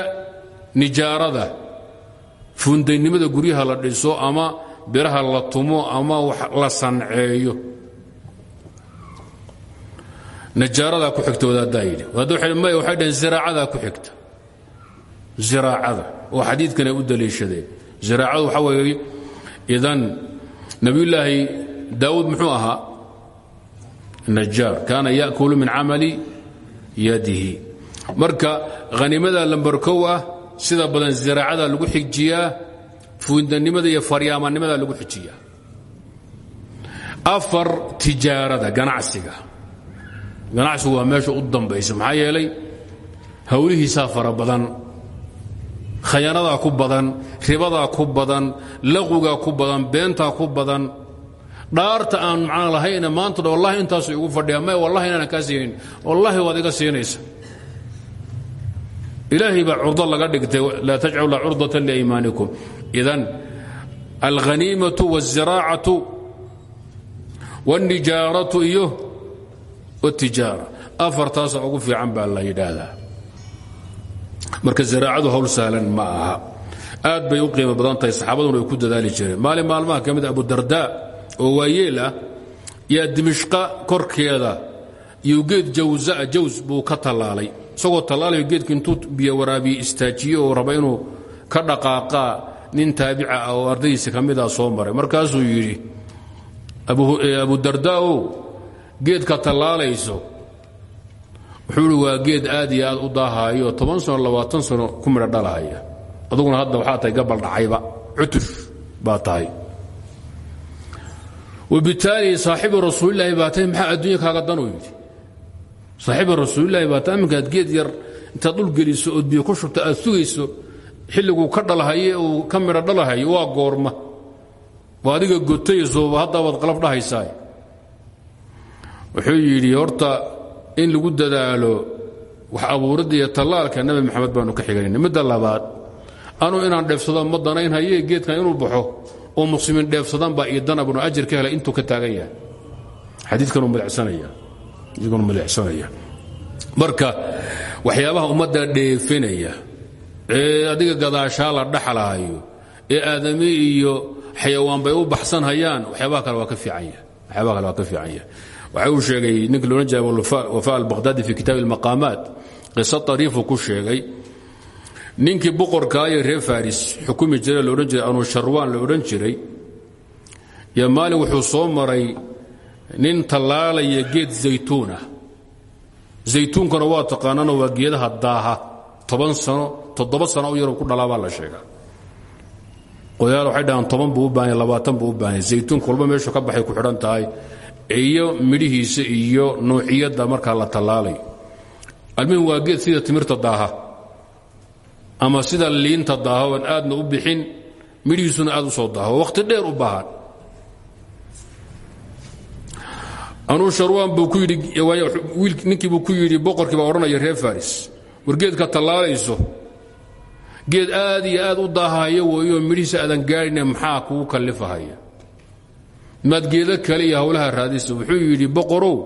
nijaarada fuundaynimada guryaha la dhiso ama biraha la tumo ama la sanceeyo nijaaradaa ku xigta wadaaddaa yidhi. Maya waxay dhaheen ziraacadaa ku xigta. Ziraacada. Oo xadiidkan ay u daliishadeen. Ziraacadu waxaa weeye idan nebiyullaahi daawuud muxuu ahaa? Najaar. Kaana ya'kulu min camali yadihi. Marka haniimada lambarkow ah sida badan ziraacada lagu xijiyaa fuundanimada iyo faryaamanimada lagu xijiyaa. Afar tijaarada ganacsiga ganacsigu waa meesha u dambaysa. Maxaa yeelay hawlihiisaa fara badan khayaanadaa ku badan ribadaa ku badan laqugaa ku badan beentaa ku badan dhaarta aan macno lahayna maanta wallahi intaasu igu fadhiya may wallahi inaanan kaa siinayn wallahi waad iga siinaysa ilaahay baa curdo laga dhigtay laa tajcalu la curdata liaymaanikum idan alghaniimatu wاlziraacatu wاlnijaaratu iyo wاtijaara afartaasa ugu fiican baa la yidhaahdaa. Marka ziraacadu hawl sahlan ma aha. Aad bay u qiimo badan tahay saxaabaduna ay ku dadaali jireen. Maalin maalmaha ka mid abudarda oo waayeel ah yaa dimishqa korkeeda iyo geed jawsaa jaws buu ka tallaalay. Isagoo tallaalayo geedku intuu raba inuu ka dhaqaaqaa nin taabica ah oo ardaydiisa ka mida soo maray. Markaasuu yidhi abudardaow geedka tallaalayso wuxuu waa geed aad iyo aad u daahaayo toban sano labaatan sano ku midho dhalahaya. Aduguna hadda waxaa tahay gabal dhacayba. Cutush baa wabitaali saaxibu rasuulilaahi baa maxaa adduunya kaaga danuu yidhi? Saaxiiba rasuulilaahi baa aminkaad geed yar intaad dhul geliso ood biyo ku shubta aad sugayso xilliguu ka dhalahaye uu ka midho dhalahayo waa goorma. Waa adiga gotaysoba hadda waad qalaf dhahaysaa wuxuu yidhi horta in lagu dadaalo wax abuuridda iyo tallaalka nebi maxamed baanu ka xiganayna midda labaad anuu inaan dheefsado ma danaynhaye geedkan inuu baxo oo muslimiin dheefsadaan baa iidan abnu ajir ka helay intuu ka taagan yahay. Xadiidkanuu madaxsanaya. Marka waxyaabaha ummadda dheefinaya ee adiga gadaashaa la dhaxlahayo ee aadami iyo xayawaan bay u baxsan hayaan waxyaabaha kale waa ka fiican yahay waxa uu sheegay ninka loodhan jiray wafa albaqhdaadi fi kitaab almaqaamaat. Qiso tariifu ku sheegay ninkii boqorkaayo reer faris xukumi jiray laodhan jiray anusharwaan la odhan jiray yo maalin wuxuu soo maray nin tallaalaya geed zaytuunah zaytuunkana waa taqaanano waa geedaha daaha toban sano toddoba sano u yaroo ku dhalaabaa la sheegaa. Qoyaal waxay dhahaan toban buu u baahanya labaatan buu u baahanya. Zaytuunka walba meeshu ka baxay ku xidhan tahay iyo midhihiisa iyo nuuciyadda markaa la tallaalay. Almuhim waa geed sida timirta daaha. Ama sida liinta daaha oon aadna u bixin midhihiisuna aad u soo daaho. Wakhti dheer u baahan. Anuu sharwaan buu ku yidhi ninkii buu ku yidhi boqorkii baa odhanaya reer faris war geedka tallaalayso. Geed aad iyo aad u daahaya weeyo midhihiisa aadan gaadhine maxaa kugu kallifahaya maad geedo kale iyo hawlaha raadisa wuxuu yidhi boqorow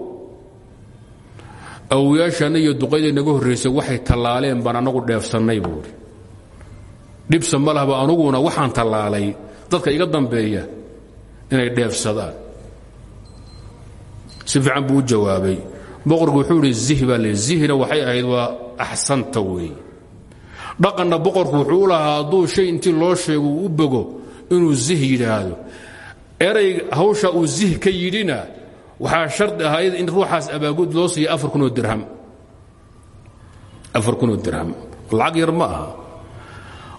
awoyaashaanna iyo duqayday naga horraysay waxay tallaaleen baan annagu dheefsannay buuhi dhibsa ma anuguna waxaan tallaalay. Dadka iga dambeeya inay dheefsadaan. Si fiican buu u jawaabay. Boqorku wuxuu idhi zih le zihna waxay ahayd waa axsanta weeye dhaqanna boqorku wuxuu u lahaa hadduu shay intii loo sheego uu u bogo inuu zih yidhaahdo erey hawsha uu zih ka yidhina waxaa shardi ahayd in ruuxaas abaagud loo siiya afar kunoo dirham. Afar kunoo dirham. Lacag yar ma aha.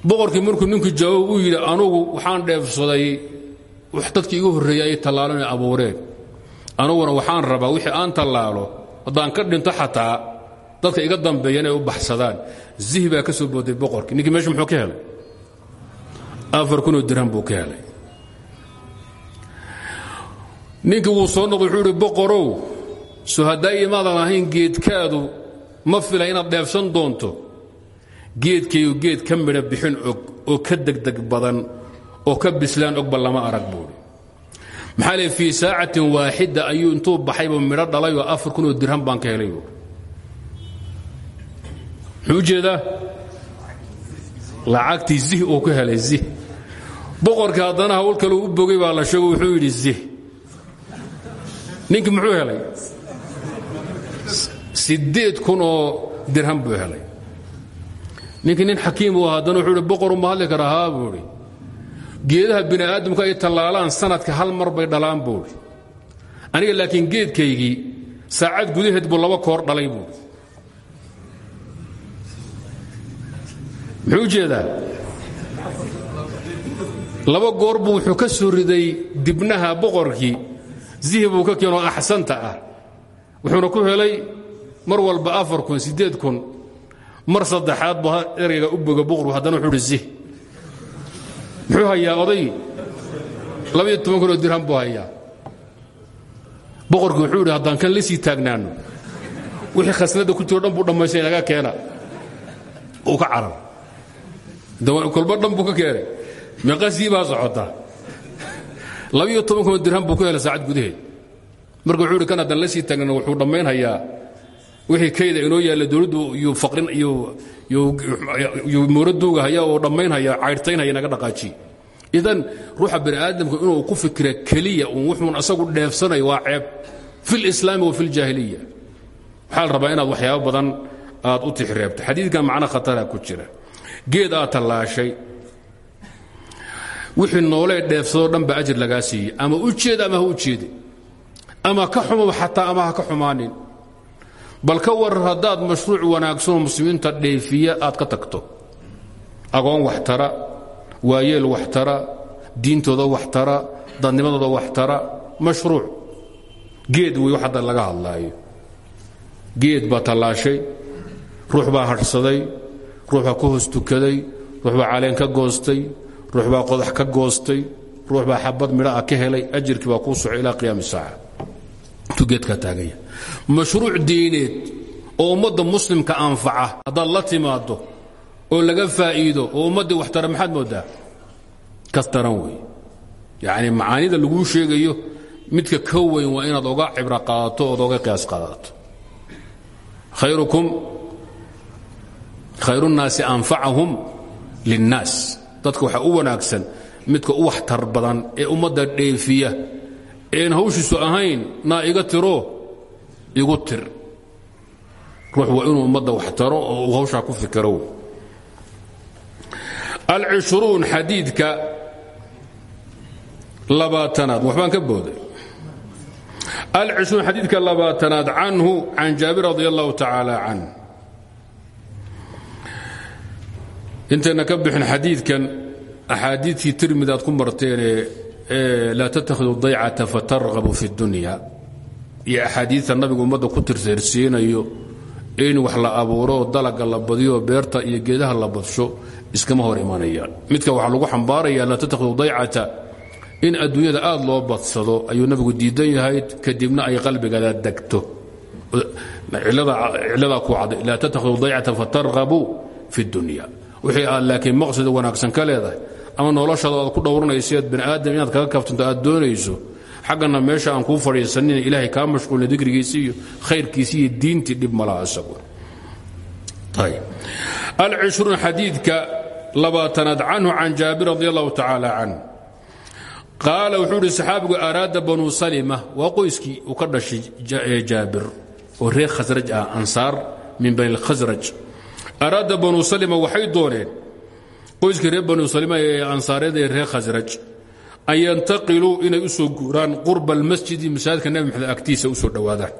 Boqorkii markuu jawaab uu yidhi anugu waxaan dheefsaday wax dadkii igu horreeyay ay abuureen. Anuguna waxaan rabaa wixii aan tallaalo haddaan ka dhinto xataa dadka iga dambeeya inay u baxsadaan. Zih baa booday boqorkii. Ninkii meesha muxuu ka helay? Afar kunoo dirham buu ka helay ninkii wuu soo noqday wuxuu idhi boqorow so haddaa imaadan ahayn geedkaadu ma fila inaad dheefsan doonto. Geedkaygu geed ka midha bixin og oo ka degdeg badan oo ka bislaan ogba lama arag buuhi maxaa le fii saacatin waaxida ayuu intuu baxayba midho dhalayoo afar kunoo dirham baan ka helay muxuu u jeedaa zih uu ka helay zih. Boqorkii haddana hawl kale u bogay baa la sheego wuxuu yidhi zih ninkii muxuu helay? Siddeed kun oo dirham buu helay. Ninkii nin xakiim uu haddana wuxuu ihi boqoru kara haa buu geedaha bini aadamku ay tallaalaan sanadka hal mar bay dhalaan buuhi aniga laakiin geedkaygii saacad gudaheed buu laba koor dhalay buui muxuu u jeedaa laba goor buu wuxuu ka soo riday dibnaha boqorkii zihi buu ka keenoo axsanta ah. Wuxuuna ku helay mar walba afar kun siddeed kun mar saddexaad buu erayga u boga boqorku haddana wuxuu uhi zih. Muxuu hayaa oday? Labaiyo toban kunoo dirham buu hayaa. Boqorkii wuxuu idhi haddaan kan la sii taagnaanno wixii khasnadda ku jiro dhan buu dhammaystay inaga keena. Uu ka carar kolba dhan buu ka keenay. Meeqasii baa socota labaiyo toban kunoo dirham buu ku helay saacad gudaheed. Marka wuxuu idhi kan haddaan la sii taagnaanno wuxuu dhammaynhayaa wixii kayda inoo yaalla dowladdu iyo faqrin iyo iyo mooraduuga haya oo dhammaynhaya caydhtaynhaya naga dhaqaajiye idan ruuxa bani aadamku inuu ku fikira keliya uun wuxuun asagu dheefsanayo waa ceeb fi lislaami wa fi ljaahiliya waxaa la rabaa inaad waxyaabo badan aad u tixreebto xadiidkan macno khatara ku jira. Geed aad tallaashay wixii noolee dheefsadoo dhan ba ajir lagaa siiyey. Ama u jeeda ama u jeede ama ka xumo xataa ama ka xumaanin. Bal ka warar mashruuc wanaagsanoo muslimiinta dheefiya aad ka tagto. Agoon wax tara waayeel wax tara diintooda wax tara dadnimadooda wax tara mashruuc. Geed wey hadda laga hadlaayo. Geed baa tallaashay ruux baa hadhsaday ruux baa ka hoos tukaday baa caleen ka goostay ruux baa qodax ka goostay. Ruux baa xabad midha ah ka helay. Ajirkii baa kuu socay ilaa qiyaami saaca. Intuu geedkaa taaganya mashruuc diineed oo ummadda muslimka anfaca haddaad la timaaddo oo laga faa'iido oo ummaddii wax tara maxaad mooddaa kas taran wey. Yacni macaanida laguu sheegayo midka ka weyn waa inaad oga cibro qaadato ood oga qiyaas qaadato. Khayrukum khayruunnaasi anfacahum linnaas dadka waxaa u wanaagsan midka u waxtar badan ee ummadda dheefiya. Een hawshiisu ahayn naa iga tiro igu tir. Ruux waa inuu ummadda wax taro oo uu ku fikiro. Alcishruun xadiidka labaatanaad waxbaan ka booday. Alcishruun xadiidka labaatanaad canhu can jaabir radi allahu tacaala can intayna ka bixin xadiidkan axaadiidkii tirmid ku marteenee laa tatakhidu daycata fatargabu fi اdunya iyo axaadiidta nabigu ummadda ku tirseersiinayo in wax la abuuro dalaga la badiyo beerta iyo geedaha la badsho iskama hor imanayaan midka waxaa lagu xambaaraya laa tatakhidu daycata in adduunyada aad loo badsado ayuu nabigu diidan yahay kadibna ay qalbigaada degto. Ciladaa ku caday laa tatakhidu daycata fatargabu fi اdunya wixii aad laakiin maqsad wanaagsan ka leedahay ama noloshaada aad ku dhowranayseed bani aadam inaad kaga kaftanto aad doonayso xaggana meesha aan kuu fadhiisanin ilaahay kaa mashquulna dikrigiisi iyo khayrkiisi iyo diintii dhib malaha isagu. Alcishruun xadiidka labaatanaad canhu can jaabir radi allahu tacaala can. Qaala wuxuu ihi saxaabigu araada banuu salima waa qoyskii uu ka dhashay jaabir oo reer khasraj ah min bani lkhasraj araada banuu salima waxay dooneen qoyskii reer banuu salima ee ansaareed ee reer khasraj an yantaqiluu inay u guuraan qurba almasjidi masaajidka nebi maxamed agtiisa u soo dhowaadaan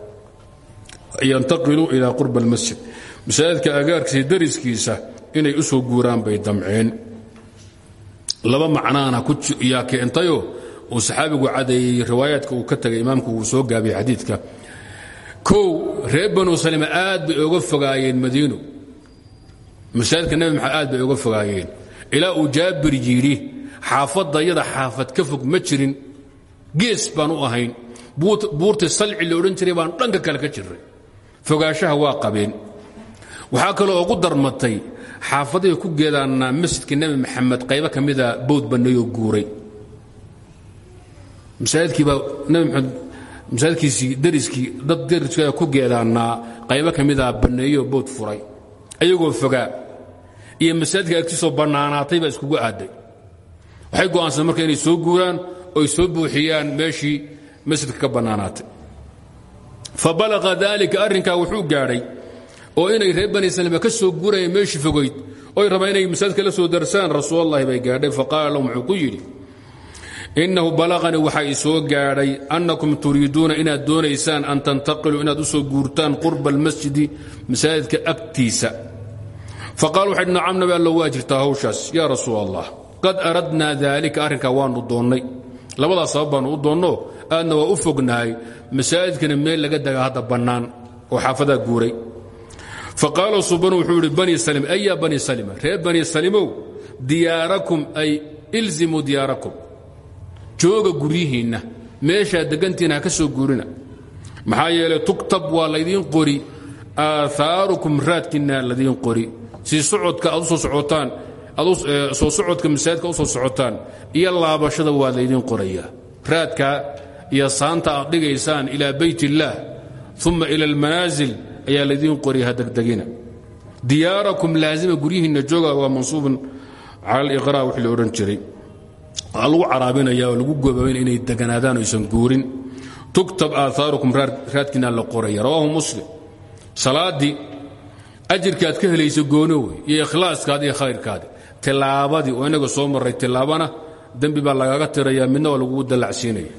yantaqiluu ilaa qurba almasjid masaajidka agaarkiisa dariskiisa inay u guuraan bay damceen laba macnaana yaa keentayoo uu saxaabigu cadeeyey riwaayaadka uu ka tagay imaamku uu soo gaabiyey xadiidka kow reer banuu salima aad bay oga fogaayeen madiino masaajidka nebi maxamed aad bay oga fogaayeen. Ilaa uu jaabir yidhi xaafadda yada xaafad ka fog ma jirin. Gees baan u ahayn. Buurta salci la odhan jiray baan dhanka kale ka jirray. Fogaanshaha waa qabeen. Waxaa kaloo ugu darmatay xaafadahay ku geedaanaa masjidka nebi maxamed qaybo ka mida bowd banneeyoo guuray. Masaajidkiibaa nebi maxamed masaajidkiisii dariskii dad dariska ku geedaanaa qaybo ka mida banneeyoo bowd furay. Ayagoo fogaa iyo masaajidka agtiisoo bannaanaatay baa iskugu aaday. Waxay go'aansadeen marka inay soo guuraan oy soo buuxiyaan meeshii masjidka ka bannaanaatay. Fa balaqa wuxuu gaadhay oo inay reer bani ka soo guurayeen meeshii fogayd oy rabaan inay masaajidka la soo darsaan rasuulallahi bay gaadhay faqaala lahum innahu balaqanii waxaa i soo annakum turiiduuna inaad doonaysaan an tantaqiluu inaad u soo guurtaan qurba almasjidi masaajidka faqaal waxay dhi nacam nabi alla waa jirtaa hawshaas yaa rasuul allah qad aradnaa daalika arrinkaa waannu doonnay labadaas sabab baannu u doonno aadna waa u fognahay masaajidkana meel laga dagaa hadda bannaan oo xaafadaa guuray faqaala subanu wuxuu yidhi bani salim ay yaa bani salima reer bani salimow diyaarakum ay ilzimuu diyaarakum jooga guryihiinna meeshaa deggantiina ha ka si socodka aad u soo socotaan soo socodka masaajidka u soo socotaan iyo laabashada waa laydiin qorayaa. Raadka iyo saanta aad dhigaysaan ilaa bayt illaah uma ila almanaasil ayaa laydiin qoriya ha degdegina. Diyaarakum laazima guryihiinna jooga waa mansuubun cala aliqraa wixii la odhan jiray. Lagu caraabinaya lagu goobabayn inay deganaadaan aysan guurin. Tugtab aahaarukum raadkiina la qoraya rawaahu muslim. Salaaddii ajirka aad ka helaysa goono wey iyo ikhlaaskaadi iyo khayrkaadi tilaabadii oo inaga soo marray tilaabana dembi baa lagaaga tiraya midna waa lagugu dallacsiinaya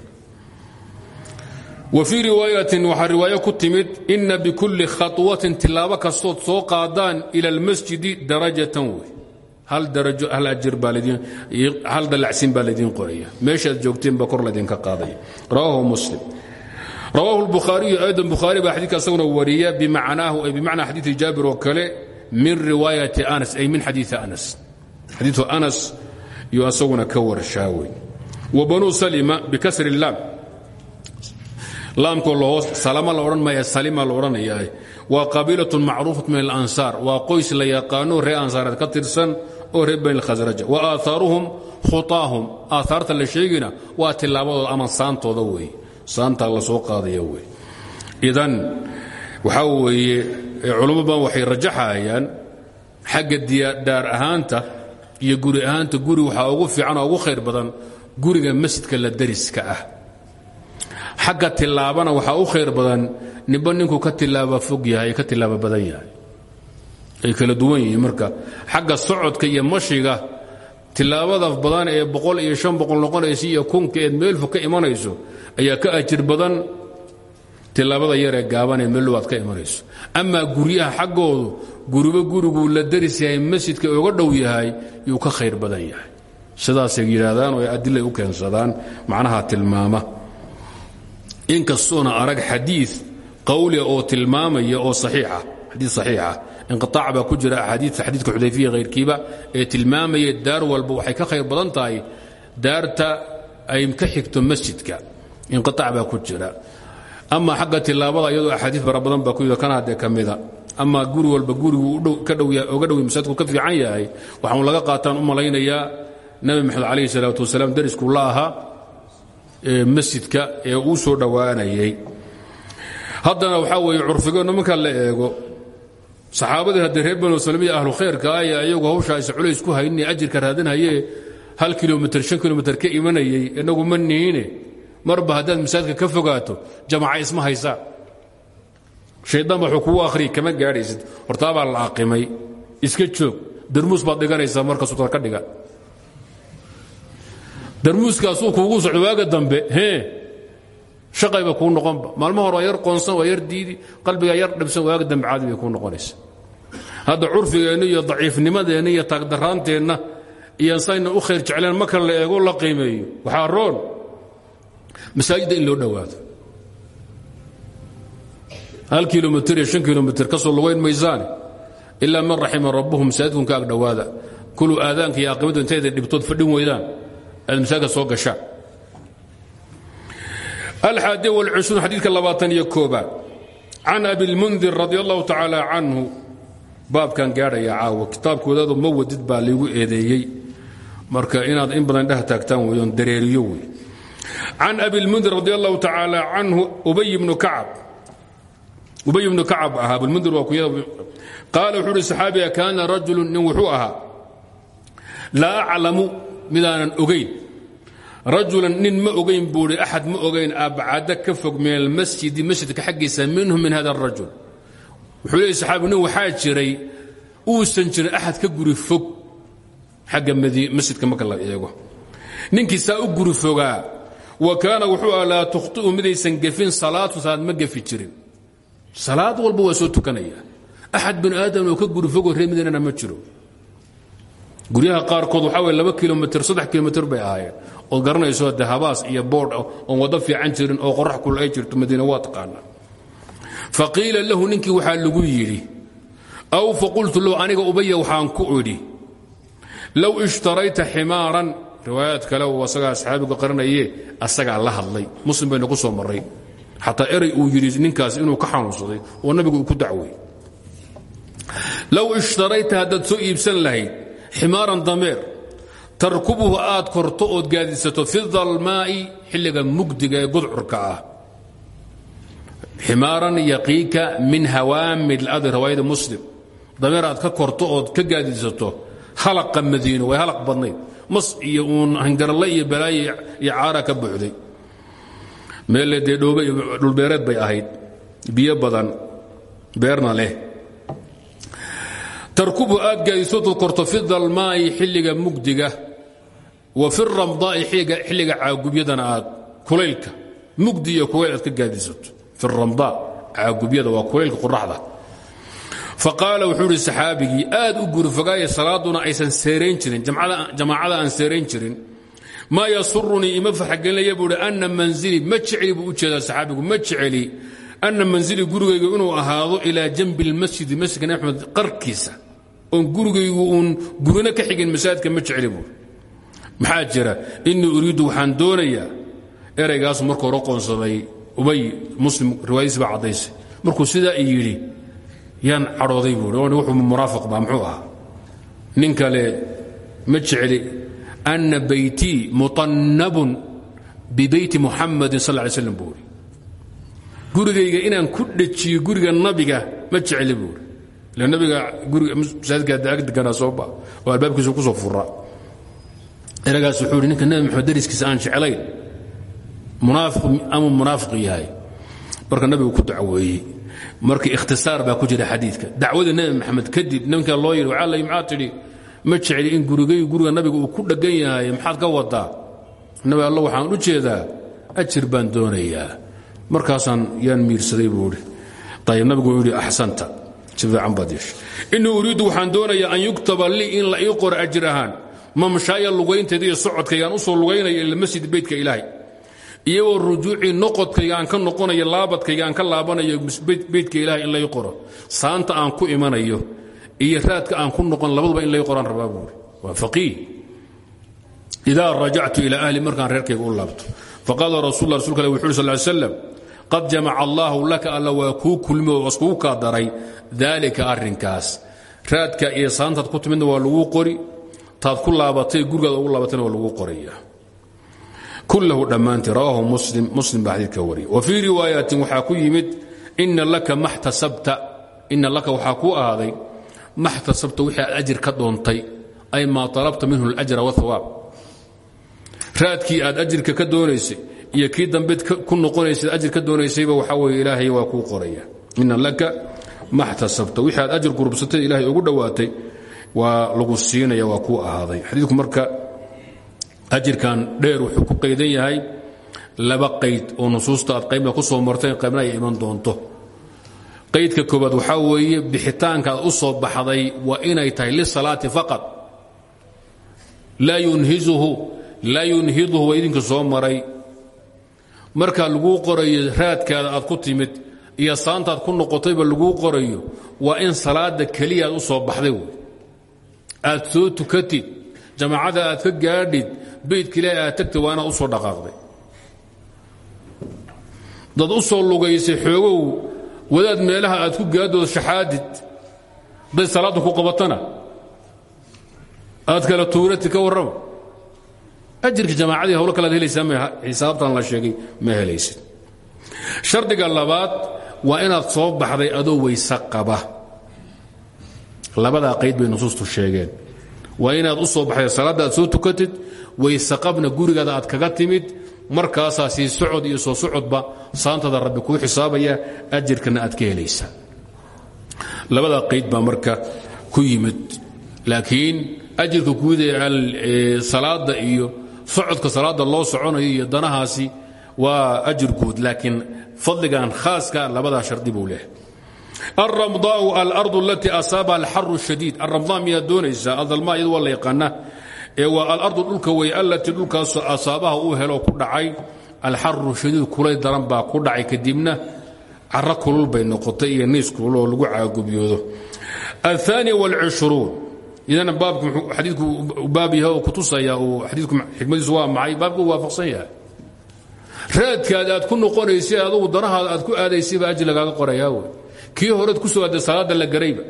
wa fii riwaayatin waxaa riwaayo ku timid inna bikulli khaطwatin tilaabo kastood soo qaadaan ila almasjidi darajatan wey. Hal darajo hal ajir baa ladin hal dallacsiin baa laydiin qoraya meeshaad joogteen baa kor laydinka qaadaya. Rawaahu muslim rawaahu lbukhaariyu aydan bukhaari baa xadidka asaguna wariya bimacnaahu ay bimacnaa xadiidi jaabir oo kale min riwaayati anas ay min xadiii anas. Xadiiu anas yuu asaguna ka warshaawey wa banuu salima bikasri laam laamkoo lahoos salama la odhan maya salima la odhanayaa. Waa qabiilatun macruufat min alansaar. Waa qoys la yaqaano reer ansaareed ka tirsan oo reer bani saantaa la soo qaadaya wey. Idan waxaa weeye culummo waxay rajaxayaan xagga daar ahaanta iyo guri ahaanta. Guri waxaa ugu fiican oo ugu khayr badan guriga masjidka la dariska ah. Xagga tilaabana waxaa u khayr badan ninba ninkuu ka tilaaba fog yahay ka tilaaba badan yahay. Ay kala duwan yihiin marka. Xagga socodka iyo mashiga tilaabada badan ee boqol iyo shan boqol noqonaysa iyo kunka eed meelfu ka imanayso ayaa ka ajir badan tilaabada yaree gaaban ee meellow aad ka imanayso. Amaa guryaha xaggoodu guriba guriguu la daris masjidka oga dhow yahay yuu ka khayr badan yahay. Sidaasay yidhaahdaan oo ay u keensadaan macnaha tilmaama. Inkastoona arag xadii qawlia oo tilmaamaya oo xadii saxiixa inqiaac baa ku jira axaadiita xadiidka xudayfiya hayrkiiba ee tilmaamaya daar walba waxay ka khayr badan tahay daarta ay ka xigto masjidka inqiaac baa ku jira. Ama xagga tilaabada iyadoo axaadii fara badan baa ku kana hadee ka mida. Ama guri walba gurigu oga dhow masaajidku ka fiican yahay waxaan laga qaataan u nabi maxamed calayhi salaatu wasalaam dariskuu la ahaa masjidka ee uu soo dhowaanayay. Haddana waxaa weeye curfigeennu marka la eego saxaabadii haddee reer banu salmiya ahlu khayrka ah ee ayagu hawshaa culays ku hayninee ajirka raadinhaye hal kilomitr shan kilomitr ka imanayay inagu ma nihiine marba haddaad masaajidka ka fogaato jamaca isma haysaan shaydaan ba wuxuu kugu akhriya kama gaadhaysid. Hortaabaa la aqimay iska joog. Darmuus baad dhiganaysaa marka sutar ka dhiga. Darmuuskaasuu kuugu socdo waaga dambe hee shaqayba kuu noqonba maalmo hore yar qoonsan waa yar diidi qalbigaa yar dhabsan waaga dambe caadi bay noqonaysa hadda curfigeenna iyo daciifnimadeenna iyo taagdaraanteenna iyo sayna u khayr jecleen marka la eego la qiimeeyo. Waxaa roon masaajidda in loo dhowaado. Hal kilomitr iyo shan kilomitr ka soo lugayn maysaane ilaa man raxima rabbuhu masaajidkun ka ag dhowaada. Kuluu aadaanka iyo aqibaddu intayda dhibtood fadhin weydaan aad masaajidka soo gashaan alxaadi walcishruun xadiidka labaatan iyo koobaad. Can abilmundir radi allahu tacaala canhu baabkan gaadhaya caawa. Kitaabkoodaadu ma wadid baa laygu eedeeyey. Marka inaad in badan dheh taagtaan dareeriyo wey can abilmundir radi allahu tacaala canhu ubay bnu kacab ubay bnu kacab ahaa abilmundir waa kuyada qaala wuxuu uhi saxaabiga kaana rajulu nin wuxuu ahaa laa aclamu midaanan ogayn rajulan nin ma ogayn buui axad ma ogayn abcada ka fog min almasjidi masjidka xaggiisa minhu min hada arajul wuxuu leey saxaabigu nin waxaa jiray uusan jirin axad ka guri fog xagga masjidka marka la eego ninkii saa u guri fogaa wa kaana wuxuu ah laa tukhطi'u midaysan gefin salaatu salaad ma gefi jirin. Salaad walba waa soo tukanaya. Axad bini aadam oo ka guri fogoo reer madiinana ma jiro. Guryaha qaarkood waxaa wey laba kilomitr saddex kilomitr bay ahaayeen. Ood garanayso de habaas iyo boodh oon waddo fiican jirin oo qorax kul ay jirto madiina waa taqaana faqiila lahu ninkii waxaa lagu yidhi aw faqultu lahu aniga ubaya waxaan ku idhi low ishtarayta ximaaran riwaayaad kale uu asagaa saxaabigu qaranaye asagaa la hadlay. Muslim bayna ku soo marray. Xataa eray uu yidhi ninkaas inuu ka xanuunsaday oo nabigu uu ku dacwey low ishtarayta haddaad soo iibsan lahayd ximaaran dameer tarkubuhu aad korto ood gaadisato fi dalmaa'i xilliga mugdiga ee gudcurka ah. Ximaaran yaqiika min hawaami ladi riwaayada muslim. Dameer aad ka korto ood ka gaadisato halaqa madiino way halaq badnayd mas iyo uun hangarle iyo balaayo iyo caara ka buuxday. Meelle dee dhoobe iyo dhulbeereed bay ahayd. Biyo badan beerna leh. Tarkubu aad gaadisood korto fi dalmaa'i xilliga mugdiga wa fi ramdaa'i xilliga caagubyadana aad kulaylka mugdi iyo kulayl aad ka gaadisato fi ramdaa caagubyada waa kulaylka qoraxda faqaala wuxuu idhi saxaabigii aad u gurifogaaya salaaduna aysan seerayn jirin jamaacada aan seerayn jirin. Maa yasurunii ima farxagelinaya buu hi ana manzilii ma jecli buu u jeedaa saxaabigu ma jeceli. Ana manzilii gurigaygu inuu ahaado ilaa janbi اlmasjidi masjidka nabi axmed qarkiisa. Oon gurigaygu uun gurina ka xigin masaajidka ma jecli buui maxaa jira? Inii uriiddu waxaan doonayaa eraygaasu markuu hore qoonsaday yaan cadhooday buui wuxuu munaafiq baa muxuu ahaa. Nin kale ma jecli ana baytii muطannabun bibeyti muxamadin sal ly slam buui gurigayga inaan ku dhejiyo guriga nabiga ma jecli buui ila nabiga guriga masaajidka ag deganaa sooba oo albaabkiisa ku soo fura eragaas wuxuu hi ninka nabi maxamed dariskiisa aan jeclayn munaafiq ama munaafiq yahay. Marka nabigu ku dacweeyey marka ikhtisaar baa ku jira xadiidka. Dacwada nebi maxamed kadib ninka loo yidhi waxaa lay maxaa ma jecli in gurigay guriga nabiga uu ku dheggan yahay maxaad ka wadaa? Nabi alla waxaan u jeedaa ajir baan doonayaa. Markaasaan yaan miirsaday buu idhi nabigu uu yidhi axsanta si fiican baad yeeshay. Inii uriiddu waxaan doonayaa an yuktaba lii in la ii qoro ajir ahaan. Mamshaaya lugaynteeda iyo socodkaygaan u soo lugaynaya ila masjid beytka ilaahay iyagoo rujuucii noqodkayga aan ka noqonayo laabadkayga aan ka laabanayo beytka ilahay in lay qoro. Saanta aan ku imanayo iyo raadka aan ku noqon labaduba in lay qoraan rabaa buuri waa faqiih. Idaa rajactu ahli markaan reerkayga u laabto. Faqaala rasul la rasulka wuxu uri sal qad jamaca allaahu laka alla waa kuu kulmi oo iskugu daray daalika arrinkaas. Raadka iyo saantaad ku timidna waa laguu qori. Taad ku laabatay gurigaada ugu laabatayna waa laguu qoraya kullahu dhammaantii rawaahu muslim muslim baa xadiidka wariya wa fii riwaayatin waxaa ku yimid ina laka waxaa kuu ahaaday maxtasabta wixii aad ajir ka dhoontay ay maa talabta minhu اlajra wاhawaab raadkii aad ajirka ka doonaysay iyo kii dambeed ku noqonaysay ajir ka doonaysayba waxaa weye ilaahay waa kuu qoraya. Ina laka maxtasabta wixii aad ajir gurubsatay ilaahay ugu dhowaatay waa lagu siinaya waa ajirkan dheer wuxuu ku qaydan yahay laba qayd oo nusuusta aad qaybna ku soo marteen qaybna ay iman doonto. Qaydka koobaad waxaa weeye bixitaanka aad u soo baxday waa inay tahay lisalaati faqad laa yunhizuhu laa yunhiduhu idinka soo maray. Markaa laguu qorayo raadkaada aad ku timid iyo saantaad ku noqotayba laguu qorayo waa in salaada keliya aad u soo baxday. Aad soo tukatid jamaacada aad ka gaadhid beydka ilaahi aad tagtay waa inaad u soo dhaqaaqday. Dad u soo lugaysay xoogow wadaad meelaha aad ku gaadooda shaxaadid day salaadda ku qabatana. Aad kala tuurati ka warrama ajirka jamaacadii hawlo kale ad helaysaa xisaabtan la sheegay ma helaysid. Shardiga labaad waa inaad soo baxday adoo weyse qaba. Labadaa qayd bay nusuustu sheegeen. Waa inaad u soo baxday aad soo tukatid weyse qabna gurigaada aad kaga timid markaasaa sii socod iyo soo socodba saantada rabbi kuu xisaabaya ajirkana aad ka helaysaa labadaa qayd baa marka ku yimid. Laakiin ajirka guud ee salaada iyo socodka salaada loo soconayo iyo danahaasi waa ajir guud laakiin fadligan khaaska labadaa shardi buu leehay alramdaau alardu alatii asaabaha alxaru shadiid. Alramdaa miyaad doonaysaa? Adalma yaqaanaa ee waa alardu dhulka wey allatii dhulkaasoo asaabaha uu helo ku dhacay alxaru shadiid kulay daran baa ku dhacay kadibna caro kulul bay noqotay iyo niis kulul oo lagu caagubiyoodo aلثaani wاlcishruun idana baabku xadiidku baab yahay oo kutusaya uu xadiidku xikmadiisu waa maxay baabku waafaqsan yahay raadkaad aad ku noqonaysay adugu danahaada aad ku aadaysayba ajir lagaaga qorayaa wey kii horeed ku soo aaday salaadda la garayba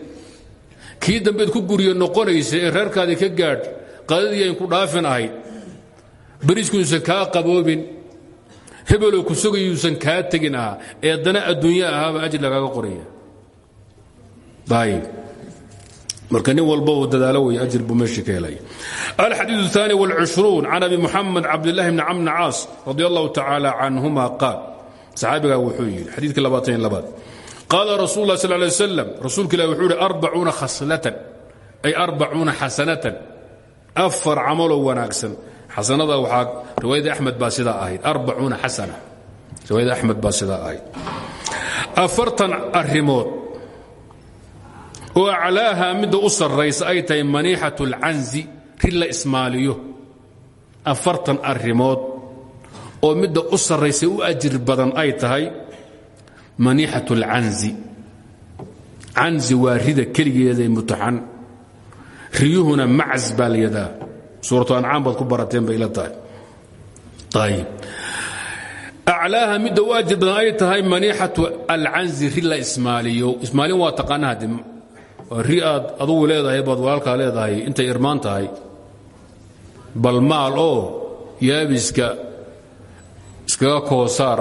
kii dambeed ku guriyo noqonaysay ee reerkaadii ka gaadh qadadii ayn ku dhaafin ahayd beriiskuusan kaa qaboobin hebeloo ku sogayuusan kaa tegin ahaa ee dana adduunya ahaaba ajir lagaaga qoraya ayib marka nin walba uu dadaalo wey ajir buu meeshii ka helaya alxadiiث الثاني والcشhruun can abi muxamed cabdالlahi bni camr caas radi allahu tacaala canهuma qaal saxaabigaa wuxuu yidhi xadiidka labaatan labaad qaala rasul lah sal lay slam rasuulka ilah wuxuu yidhi arbacuuna khaslatan ay arbacuuna xasanatan afar camaloo wanaagsan. Xasanada waxaa riwaayada axmed baa sidaa ahayd. Arbacuuna xasana. Riwaayada axmed baa afartan arrimood oo aclaaha midda u sarraysa ay tahay maniixat اlcanzi ri la ismaaliyo. Afartan arrimood oo midda u sarraysa u ajir badan ay tahay maniixat اlcanzi canzi waa rida keligeedae mutaxan riyuhuna macz baa la yadaa suuratu ancaam baad ku barateen bay ila tahay. Ayib aclaaha midda u ajir badan ay tahay maniixatu alcanzi ri la ismaaliyo. Ismaalin waa taqaana hadde ri leedahay baad walaalkaa leedahay intay irmaan bal maal oo yaabiska iskaga koosaar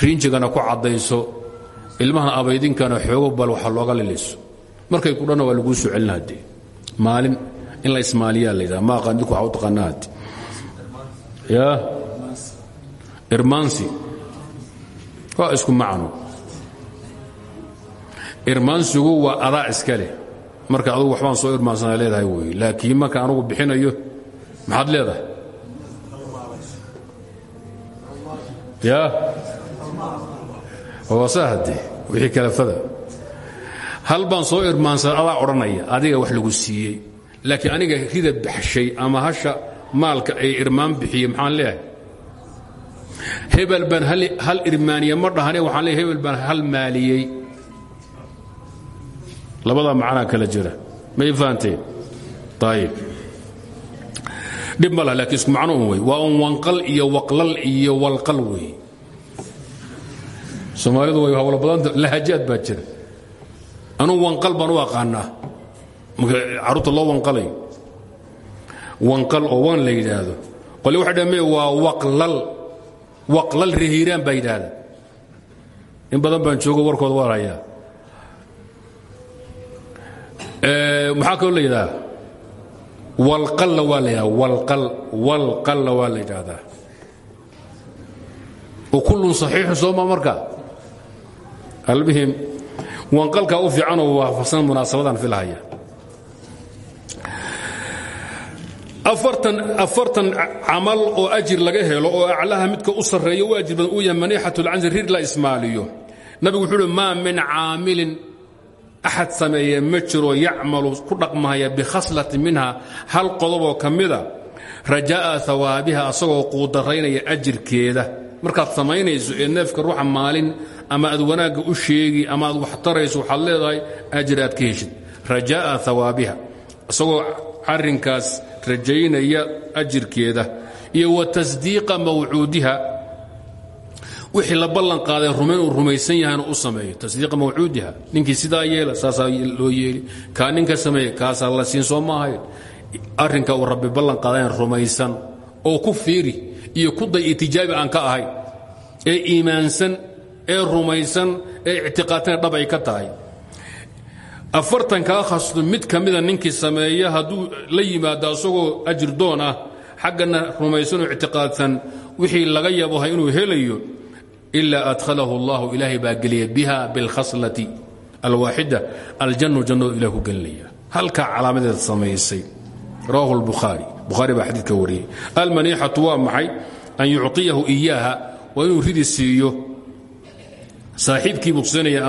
riinjigana ku caddayso ilmahan abaydinkana xoogo bal waxa looga lilayso markay ku dhanna waa laguu soo celina maalin in la ismaaliyaa la ma aqaan dinku waxa u taqaanaa hadde yaa irmaansi. Waa isku macno. Irmaansigu waa adaa iska leh. Marka adugu waxbaan soo irmaansana leedahay wey laakiin marka anugu bixinayo maxaad leedahay? Ya? Waasaa haddee wixii kalafada hal baan soo irmaansana adaa odhanaya? Adiga wax lagu siiyey. Laakiin aniga rida baxshay ama hasha maalka ay irmaan bixiyey maxaan leeyahay? Hebel baan hal irmaaniye ma dhahane waxaan leeyahay hebel baan hal maaliyey. Labadaa macnaa kala jira. May fahanteen? Ayib dhib ma laha lakiin isku macno un wey. Waa un wanqal iyo waqlal iyo walqal wey. Soomaalidu way hawlo badanta lahajaad baa jira anugu wanqal baan u aqaanaa carruurta loo wanqalayo wanqal oo wan la yidhaahdo. Qole waxay dhame waa waqlal waqlal rehiiraan baa yidhaahda. In badan baan joogo warkooda waan hayaa maxaa kaloo la yidhaha walqalla waa la yidhahda walqal walqalla waa la yidhaahdaa. Wa kullun saxiixu sooma marka? Albihim wanqalkaa u fiicanoo waafaqsan munaasabadan filahaya. Afartan camal oo ajir laga helo oo aclaha midka u sarreeyo u ajir badan uu yahay maniixat lcansi rir la ismaaliyo. Nabigu wuxuu uhi maa min caamilin axad sameeye ma jiro yacmalu ku dhaqmahaya bikhaslatin minha hal qodoboo ka mida rajaa'a asagoo quudaraynaya ajirkeeda. Markaad samaynayso ee neefka ruuxa maalin ama aad wanaagga u sheegi ama aad wax tarayso waxaad leedahay ka heshid. Rajaa'a hawaabiha isagoo arrinkaas rajaynaya ajirkeeda. Iyo wa tasdiiqa mawcuudiha. Wixii la ballan qaaday rumayn uu rumaysan yahayna u sameeyo. Tasdiiqa mawcuudiha. Ninkii sidaa yeela saasaa loo yeeli. Kaa ninka sameeye kaasaa la siin soo arrinka uu rabbi ballan qaadayn rumaysan. Oo ku fiiri iyo ku day itijaabi aan ka ahayn ee iimaansan ee rumaysan ee ictiqaadtana dhab ay ka tahay. Afartankaa khasdu mid ka mida ninkii sameeya la yimaado asagoo ajirdoon ah xaggana rumaysan oo ictiqaadsan wixii laga yabohay inuu helayo ilaa adhalahu allahu ilaahay baa geliya biha bilkhaslati alwaaxida aljannu jannadu ilah ku gelinaya. Halkaa calaamadeed samaysay. Rawahu lbukhaari bukhaari baa xadiidka wariyey almaniixatu waa maxay? An yucطiyahu iyaaha waa inuu ridi siiyo saaxiibkii bugsanaya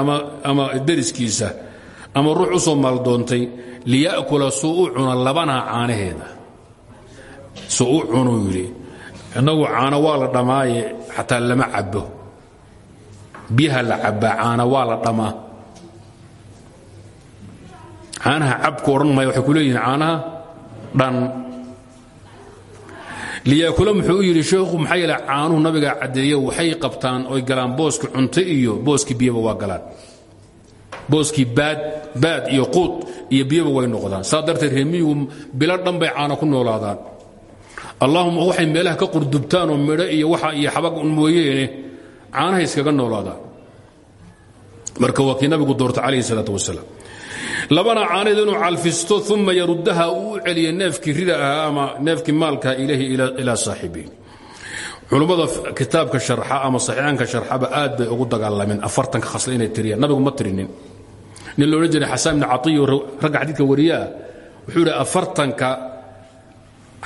ama deriskiisa ama ruux u soo maaldoontay liya'kula suu u cuna labanaha caanaheeda. Suu u cunuu yidhi. Innagu caano waa la dhammaaye xataa lama cabbo. Biyaha la cabbaa caana waa la dhammaa caanaha cabku odhan maya waxay ku leeyihiin caanaha dhan liyaakula muxuu u yidhi sheekhu maxaa yeele caanuhu nabigaa caddeeye waxay qabtaan oy galaan booski cunto iyo booskii biyaba waa galaan. Booskii baad iyo quud iyo biyaba way noqdaan. Saa darteed reemiyigu bilo dhan bay caano ku noolaadaan. Allahuma waxay meelaha ka qurdubtaan oo midho iyo waxa iyo xabag mooyeene caanaha iskaga noolaadaan. Marka waa kii nabigu doorta calayhi salaat wasalaam labana caanaheed inuu calfisto uma yaruddaha uu u celiya neefkii rida ahaa ama neefkii maalka ilahi ilaa saaxibiin culummada kitaabka sharxa ama saxiixaanka sharxaba aad bay ugu dagaalameen afartanka khasle inay tiriyaan. Nabigu ma tirinin. Nin loodhan jiray xasaan ibni catiyo ragga xadiidka wariyaa wuxuu idhi afartanka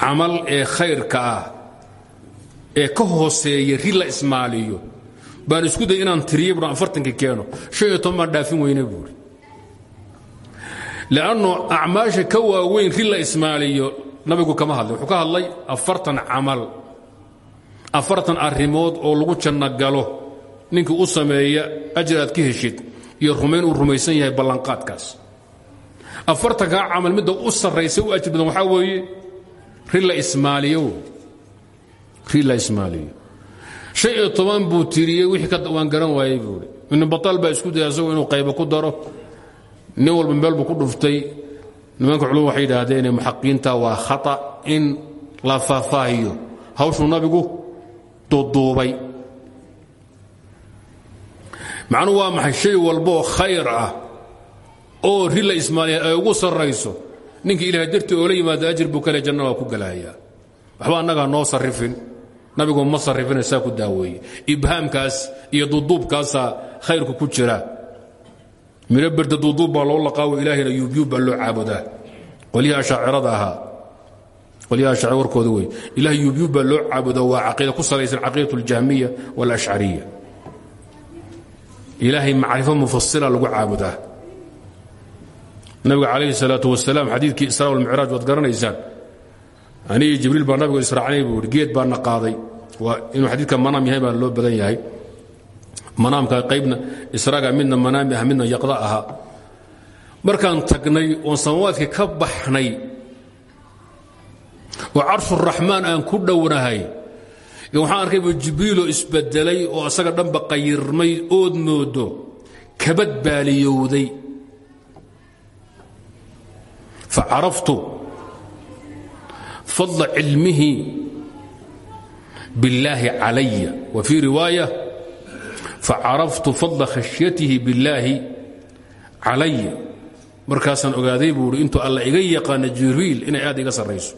camal ee khayrka ah ee ka hooseeya ri ismaaliyo baan isku day inaan tiriyo buan afartankii keeno. Shan toban dhaafin weyne buuri lanno acmaasha ka waaweyn ri la ismaaliyo nabigu kama hadlay wuxuu ka hadlay afartan camal afartan arrimood oo lagu janno galo ninkii u sameeya ajir aad ka heshid iyo rumayn uu rumaysan yahay ballanqaadkaas afartankaa camal midda u sarraysa u ajir badan waxaa weeye ri ismaaliyo ri ismaaliyo shan toban buu wixii waan garan waayey buui ibnu bataal baa isku daya asagoo inuu qaybo ku daro nin walba meel buu ku dhuftay. Nimanka culum waxay yidhaahdeen muxaqiinta waa khata in la faahfaahiyo. Hawshuu nabigu duuduubay. Macnuhu waa maxay? Shay walbaoo khayr ah oo ri la ismaaliya ay ugu sarrayso. Ninkii ilahay dartii oola yimaado ajir buu kale janna waa ku galayaa waxba annagaa noo sarrifin. Nabigu ma sarrifina saa ku daaweeye ibhaamkaas iyo duuduubkaasaa khayrku ku jira midho berda duuduub baa loo laqaawo ilaahayna yuubyuub baa loo caabudaa. Qolyaha ashaacirada ahaa. Qolyaha ashaacir warkooda wey ilaah yuubyuub loo caabudaa waa caqiida ku salaysan caqiidat اljahmiya wاlashcariya ilaahay macrifo mufasila lagu caabudaa. Nabiga calayhi salaatu wasalaam xadiidkii israa walmicraaj waad garanaysaan. Anigii jibriil baa nabigu israacnay buu geed baana qaaday. Inuu xadiidka manaam yahay baa loo badan yahay manaamka qaybna israaga midna manaami ah midna markaan tagnay oon samawaadkii ka baxnay oo carshuraxmaan aan ku dhownahay. Waxaan arkayba jibriiloo isbedelay oo asaga dhanba qayirmay ood moodo kabad baaliyowday. Facaraftu fadla cilmihi bاllaahi calaya. Wa fii riwaaya facaraftu fadla khashyatihi bاllaahi calaya markaasaan ogaaday buu i intuu alla iga yaqaana jibriil inay aad iga sarrayso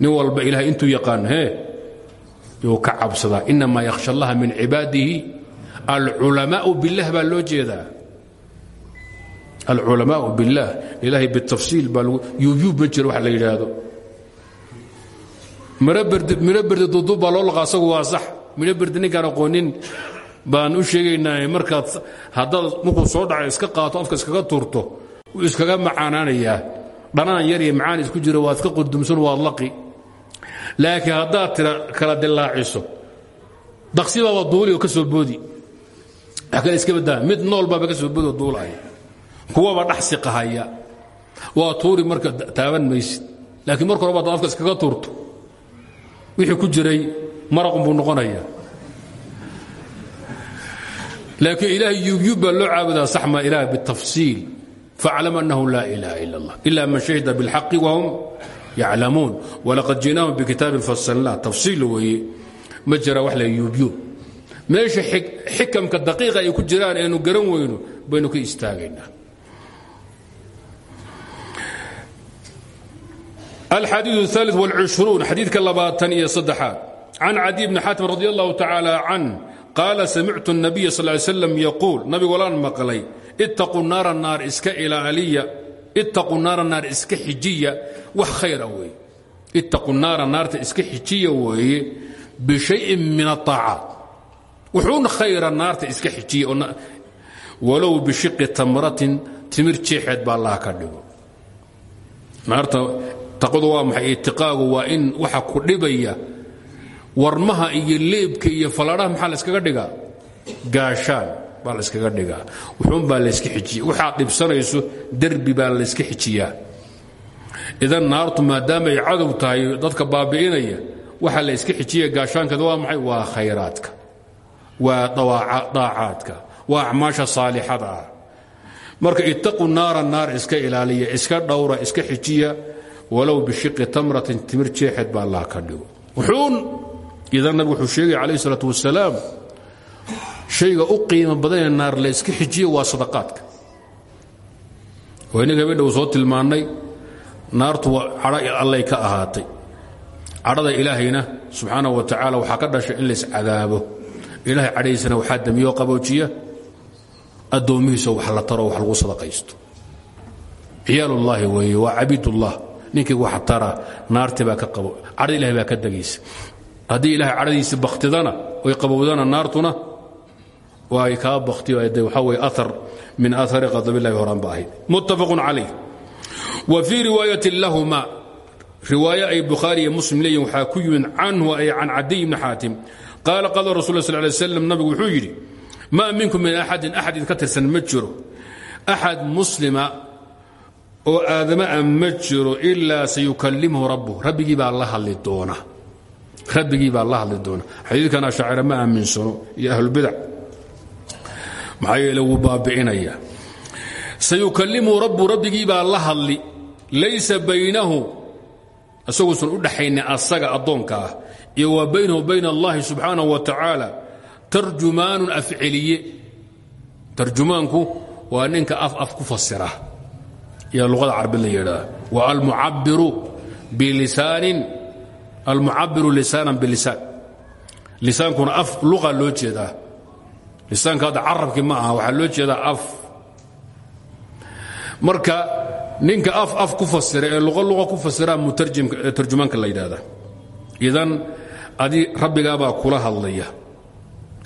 nin walba ilahay intuu yaqaan hee yuu ka cabsadaa inamaa yakhsha allaha min cibaadihi alculamaau billah baa loo jeedaa alculamaau biاllah ilaahay bitafsiil baa yubyub ma jiro wax la yidhaahdo miro berdi duduub baa loo laqa asagu waa sax midho berdi ninkaan aqoonin baan u sheegaynaa markaad haddaad markuu soo dhacay iska qaato afka iskaga tuurto wuu iskaga macaanaanayaa. Dhanaan yar iyo macaan isku jira waad iska qurdumsan waad laqi. Laakiin haddaad tira kala dilaaciso. Daqsibaaba duuli oo ka soo boodi. Wax kale iska badaa mid nool baaba ka soo boodi oo duulaya. Kuwaba dhaxsiqahaya waa tuuri marka taaban maysid. Laakiin marka horeba afka iskaga tuurto. Wixii ku jiray maraqun buu noqonaya laakiin ilaahay yubyub baa loo caabudaa saxma ilaah bitafsiil. Faaclam annahu laa ilaaha ila allah ila man shahida bilxaqi wahum yaclamuun. Walaqad ji'naahum bikitaabin fasalnaa tafsiil weeye. Ma jira wax la yubyub meesha xikamka daqiiqa ay ku jiraan eenu garan weyno baynu ka istaagaynaa. Alxadiiu aali wاlcushruun xadiidka labaatan iyo saddexaad. Can cadi bni xaatim radi allahu tacaala can qaala samictu الnabiya sal slam yaquul. Nabigolaan maqlay ittaquu naara naar iska ilaaliya ittaquu naara naar iska xijiya. Wax khayra weeye ittaquu naara naarta iska xijiya weeye bishayin min aaacaat wuxuun khayra naarta iska xijiya walow bishiqi tamratin timir jeexeed baa allaha ka dhigo. Naarta taqadu waa maxay itiqaagu waa in waxa ku dhibaya warmaha iyo leebka iyo faladhaha maxaa la yskaga gaashaan baa la yskaga dhigaa. Wuxuun baa layska xijiya waxaad dhibsanayso derbi baa layska xijiyaa. Idan naartu maadaama ay cadow tahay dadka baabi'inaya waxa la yska xijiya gaashaankeeda waa maxay? Waa khayraadka. Waa daacaadka. Waa acmaasha saalixada ah. Marka ittaqu naara naar iska ilaaliya iska dhowra iska xijiya walow bishiqi tamratin timir jeexeed baa allah ka dhigo. Wuxuun idan nabigu wuxuu sheegaya calayh isalaatu wasalaam shayga u qiimo badanee naar la iska xijiyo waa sadaqaadka. Waa inaga habedhow soo tilmaannay naartu cadho allay ka ahaatay. Cadhada ilaahayna subxaanahu wa tacaala waxaa ka dhashay in layscadaabo ilaahay cadhadiisana waxaa damiyoo qaboojiya. Addoommihiisa wax la taro wax lagu sadaqaysto. Ciyaalullaahi weeye waa ninkii wax tara naarti baa ka qabo cadhada ilahay baa ka degaysa haddii ilahay cadhadiisi bakhtidana oy qabowdana naartuna waa ay kaa bakhtiyo de waxaa weye aar min aari qadabillahi horaan ba muttafaqun calayh. Wa fii riwaayatin lahuma riwaaye ay bukhaari iyo muslim leeyihiin waxaa ku ay can cadiy bni xaatim. Qaala qaala rasul ll sl lay slam nabigu wuxuu minkum min axadin axad idinka tirsan ma muslima oo aadama a ma jiro ilaa sayukallimhu rabbuh rabbigii baa la rabbigii baa la hadli doona. Xadiidkan ashaacira ma aaminsano iyo ahlulbidac maxaa yeele wuu baabi'inaya sayukallimhu rabbu rabbigii baa la hadli laysa baynahu isaguusan u dhaxaynin asaga addoonka ah iyo wa baynahu bayna allahi subxaanahu wa tacaala tarjumaanun afceliye. Tarjumaanku waa ninka af af ku fasira. Iyo luqada carabid la yidhaah wa almucabiru bilisaanin almucabiru lisaanan bilisaan. Lisaankuna af luqa loo jeedaa. Lisaanka hadda carabkii ma aha waxaa loo jeedaa af. Marka ninka af af ku fasira ee luqa luqa ku fasira mutarjumaanka la yidhaahda. Idan adi rabbigaabaa kula hadlaya.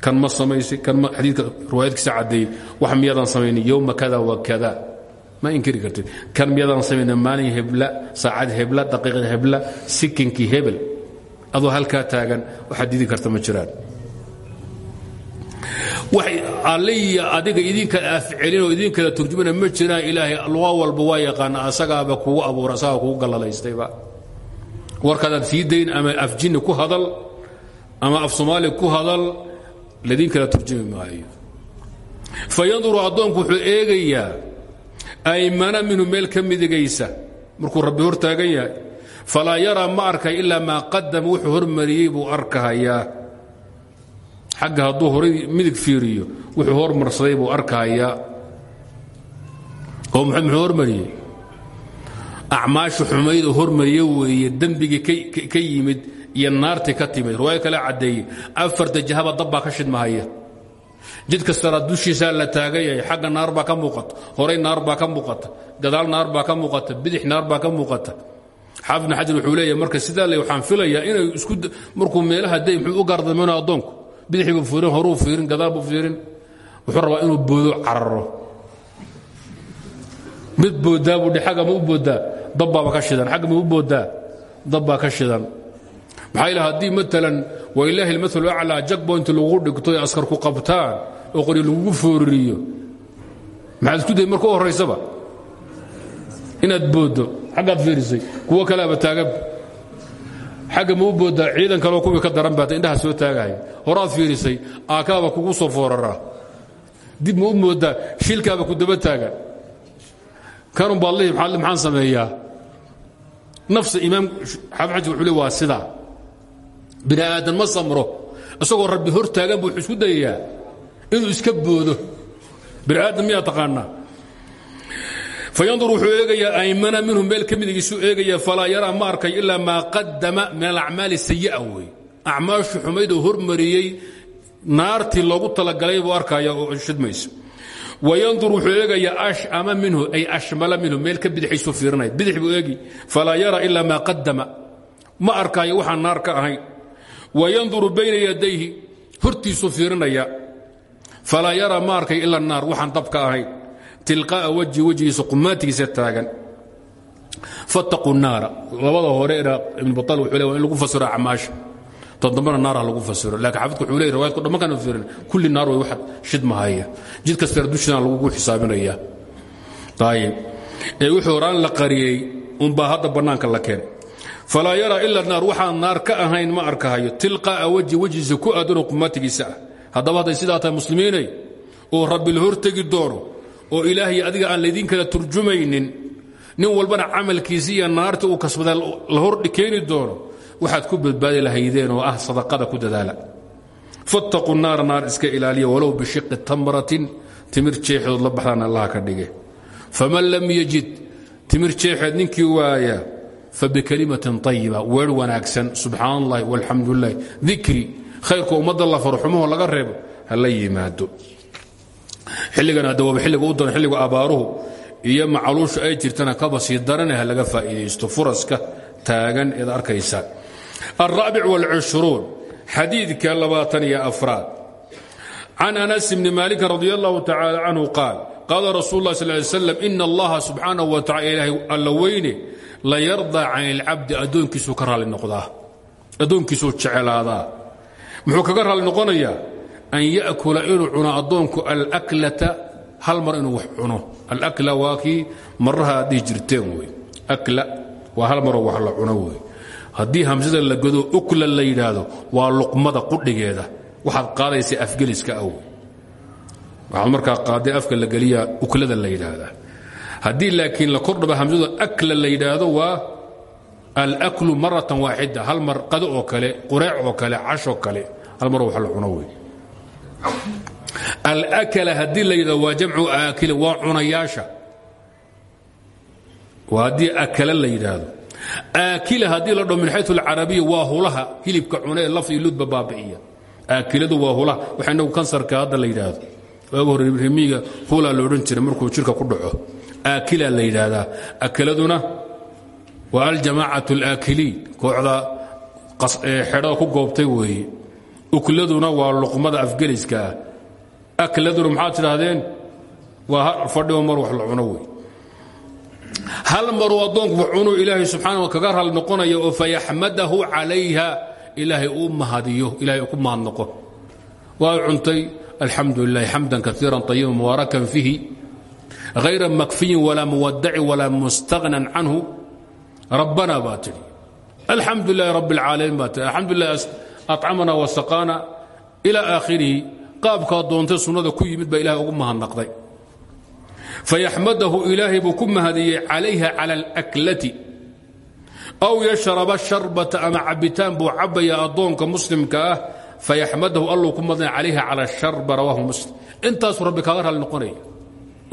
Kan ma samaysay kan ma xadiidka riwaayadkiisa caddeeyey wax miyaadan samaynin yowma kada wa kada ma inkiri kartid. Kan miyadaan samayna maalin hebla saacad hebla daqiiqad hebla sikinkii hebel adoo halkaa taagan waxaad didi karta ma jiraan. Wax alliya adiga idinkala afcelinoo idinkala turjumana ma jiraan ilaahay luqa walba waa yaqaana asagaaba kugu abuura asagaa kugu galladaystayba warkaadaad sii dayn ama af jinni ku hadal ama af soomaali ku hadal laidinkala turjumi maayo. Fa yanduru addoonku wuxuu eegayaa aymana minhu meel ka midigaysa. Markuu rabbi hor taagan yahay falaa yaraa ma arkay ilaa maa qadama wuxuu hormariyey buu arkahayaa. Xagga hadduu horay midig fiiriyo wuxuu hormarsaday buu arkahayaa. Oo muxuu hormariyey. Acmaashu xumayd oo hormariye weeye dembigii ka yimid iyo naartii ka timid. Riwaayo kale caddeeye afarta jahaba dabbaa ka shidmahaya jid kastana dushiisaa la taagan baa ka muuqata horay naar ka muuqata gadaal naar baa ka muuqata bidix naar baa ka muuqata xaafid bn xajar wuxuu leeyahy marka sidaa le waxaan filayaa inay isku markuu meelaha day muxuu u gaardameyno addoonku. Bidixii buu fiirin horuu fiirin gadaal buu fiirin. Wuxuu rabaa inuu boodo cararo. Mid boodaa buu agga ma u boodaa dabbaaba ka shidan agga ma u boodaa dabbaa ka shidan. Maxaa ila haddii maalan walilaahi almaal aclaa jagboynti lagu dhigto ee askarku qabtaan oo qori lagugu fooririyo maxaad isku day marka u horraysaba inaad booddo xaggaad fiirisay kuwo kaleaba taagan. Xagga ma u booddaa ciidan kaleo kuwii ka daran baata indhaha soo taagaya horaad fiirisay aakaaba kugu soo fooraraa dib ma u moodaa shilkaaba ku daba taagan kanun baad lihi maxaan sameeyaa? Nafsa imaam xaafid xaji wuxuu le waa sidaa bini aadan ma samro. Isagoo rabbi hor taagan buu wuxuu isku dayayaa. Inuu iska boodo. Bini aadan miyaa taqaanaa fayandur wuxuu eegayaa aymana minhu meel ka midigiisuu eegaya falaa yaraa ma arkay ilaa maa qadama min alacmaali sayi'a wey acmaashu xumayd oo hormariyey naartii loogu talagalay buu arkaya oo shidmaysa wayandur wuxuu eegayaa ashama minhu ay ashmala minhu meel ka bidixaysuu fiirinaya bidix buu eegi falaa yara ilaa maa qadama ma arkaayo waxaan naar ka ahayn wayanduru bayna yadayhi hortiisuu fiirinaya falaa yara ma arkay ila naar waxaan dab ka ahayn tilqaa'a wajhi wejigiisa qumaatigiisa taagan. Fattaquu naara. Labada hore ibn baal wuxuu le waa in lagu fasiro acmaasha. Todobana naarha lagu fasiro. Lakin xafidku wuxuu leey riwayadku dhamma kana fiirin. Kulli naar way wax shidmahaya jid kastana dushina lagugu xisaabinaya. Ayib ee wixii horaan la qariyey unbaa hadda bannaanka la keenay falaa yaraa ila naar. Waxaan naar ka ahayn ma arkahayo. Tilqaa'a wajhi wejigiisa ku aadanoo qumaatigiisa. Ah haddaba hadday sidaa tahay muslimiinay oo rabbi la hortegi doono oo ilaahay adiga aan laydin kala turjumaynin nin walbana camalkiisi iyo naarta uu kasbadaa la hor keeni doono waxaad ku badbaadi lahaydeen oo ah sadaqada ku dadaala. Fattaquu naara naar iska ilaaliya walow bishiqi tamratin timir jeexeed la baxdaan allah ka dhige faman lam yajid timir jeexeed ninkii waaya fabikalimatin ayiba weer wanaagsan. Subxaan allahi walxamdu lilahi dikri khayrka ummadda la faro xumuhu laga reebo ha la yimaado xilligan hadda xilliga u daran xilliga abaaruhu iyo macaluushu ay jirtana kaba sii darane ha laga faa'iidaysto furaska taagan eed arkaysa. Alraabic wاlcushruun xadiidka labaatan iyo afraad. Can anas bni maalikin radi allahu tacaala canhu qaal qaala rasuul اlah sal ly slam ina allaha subxaanahu wa tacala ilaahay alla weyne la yardaa can ilcabdi addoonkiisuu ka raalli noqdaa addoonkiisuu jecelaadaa an yakula inuu cuno addoonku alklata hal mar inuu wax cuno. Alakla waa kii maraha dhihi jirteen wey akla waa hal maroo wax la cuno wey haddii hamsada la ukla la yidhaahdo waa luqmada qudhigeeda. Waxaad qaadaysa afgeliska awey waxaad markaa qaadee afka la geliyaa uklada la yidhaahdaa. Haddii laakiin la kordhaba hamsada akla la yidhaahdo waa alaklu maratan waaxida hal mar qado oo kale qureec oo kale cashoo kale hal maroo wax la cuno wey alakala haddii la yidhahdo waa jamcu aakilin waa cunayaasha. Waa haddii akala la yidhaahdo. Aakila haddii la dho min xayu alcarabiya waa hulaha hilibka cunee laf iyo ludba baabi'iya. Aakiladu waa hulaha waxa inagu kansarka hadda la yidhaahdo. Waaga hore rimiga hulaa la odhan jiray markuu jirka ku dhaco. Aakila la yidhaahdaa. Akiladuna waa aljamaacat alaakiliin ukladuna waa luqmada afgeliska ah. Akladuna maxaad tidhaahdeen? Waa fadhigo mar wax la cuno wey. Hal maruu addoonku wuxuunuu ilaahay subxaana kaga ral noqonaya oo fayaxmadahu calayha ilaahay uu mahadiyo ilahay ku mahadnoqo waa cuntay alxamdu lilahi xamdan kaiira mubaarakan fiihi hayra makfiyin walaa muwadacin walaa mustagnan canhu. Rabbana baa tidhi alxamdu lilahi rabb اlcaalamiin acamana wasaqaana ilaa aakhirihi qaabkaa doontay sunnada ku yimid baa ilahay ugu mahadnaqday. Fayaxmadahu ilaahay buu ku mahadiyey calayha cala alaklati aw yashraba sharbata ama cabbitaan buu cabbaya addoonka muslimka ah fayaxmadahu alluu ku madna calayha cala asharba muslim. Intaasu rabbi kaaga raalli noqonaya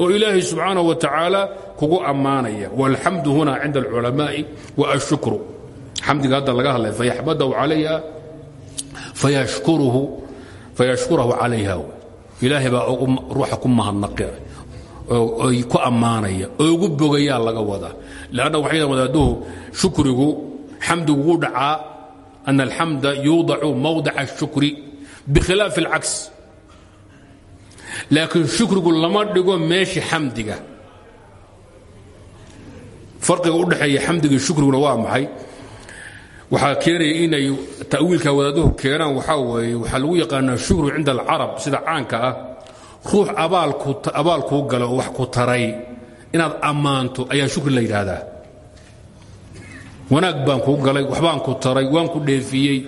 oo ilaahay wa tacaala kugu ammaanaya. Walxamdu huna cinda alculamaai wa ashukru. Xamdiga hadda laga hadlay fayaxmadahu calayha فيشكره calayha ilaahay baa ruuxa ku mahadnaqi oy ku ammaanaya oo ugu bogayaa laga wadaa lanna waxayna wadaaduhu shukrigu xamdigu wuu dhacaa ana alxamda yuudacu mawdaca ashukri bikhilaafi alcagsi laakiin shukrigu lama dhigo meeshii xamdiga fariga udhexeeya xamdiga shukriguna waa maxay waxaa keenaya inay ta'wiilka wadaaduhu keenaan waxaa weeye waxaa lagu yaqaanaa shukru cinda alcarab sida caanka ah. Ruux abaal kuu gala oo wax ku taray. Inaad ammaanto ayaa shukri la yidhaahdaa. Wanaag baan kuu galay waxbaan ku taray waan ku dheefiyey.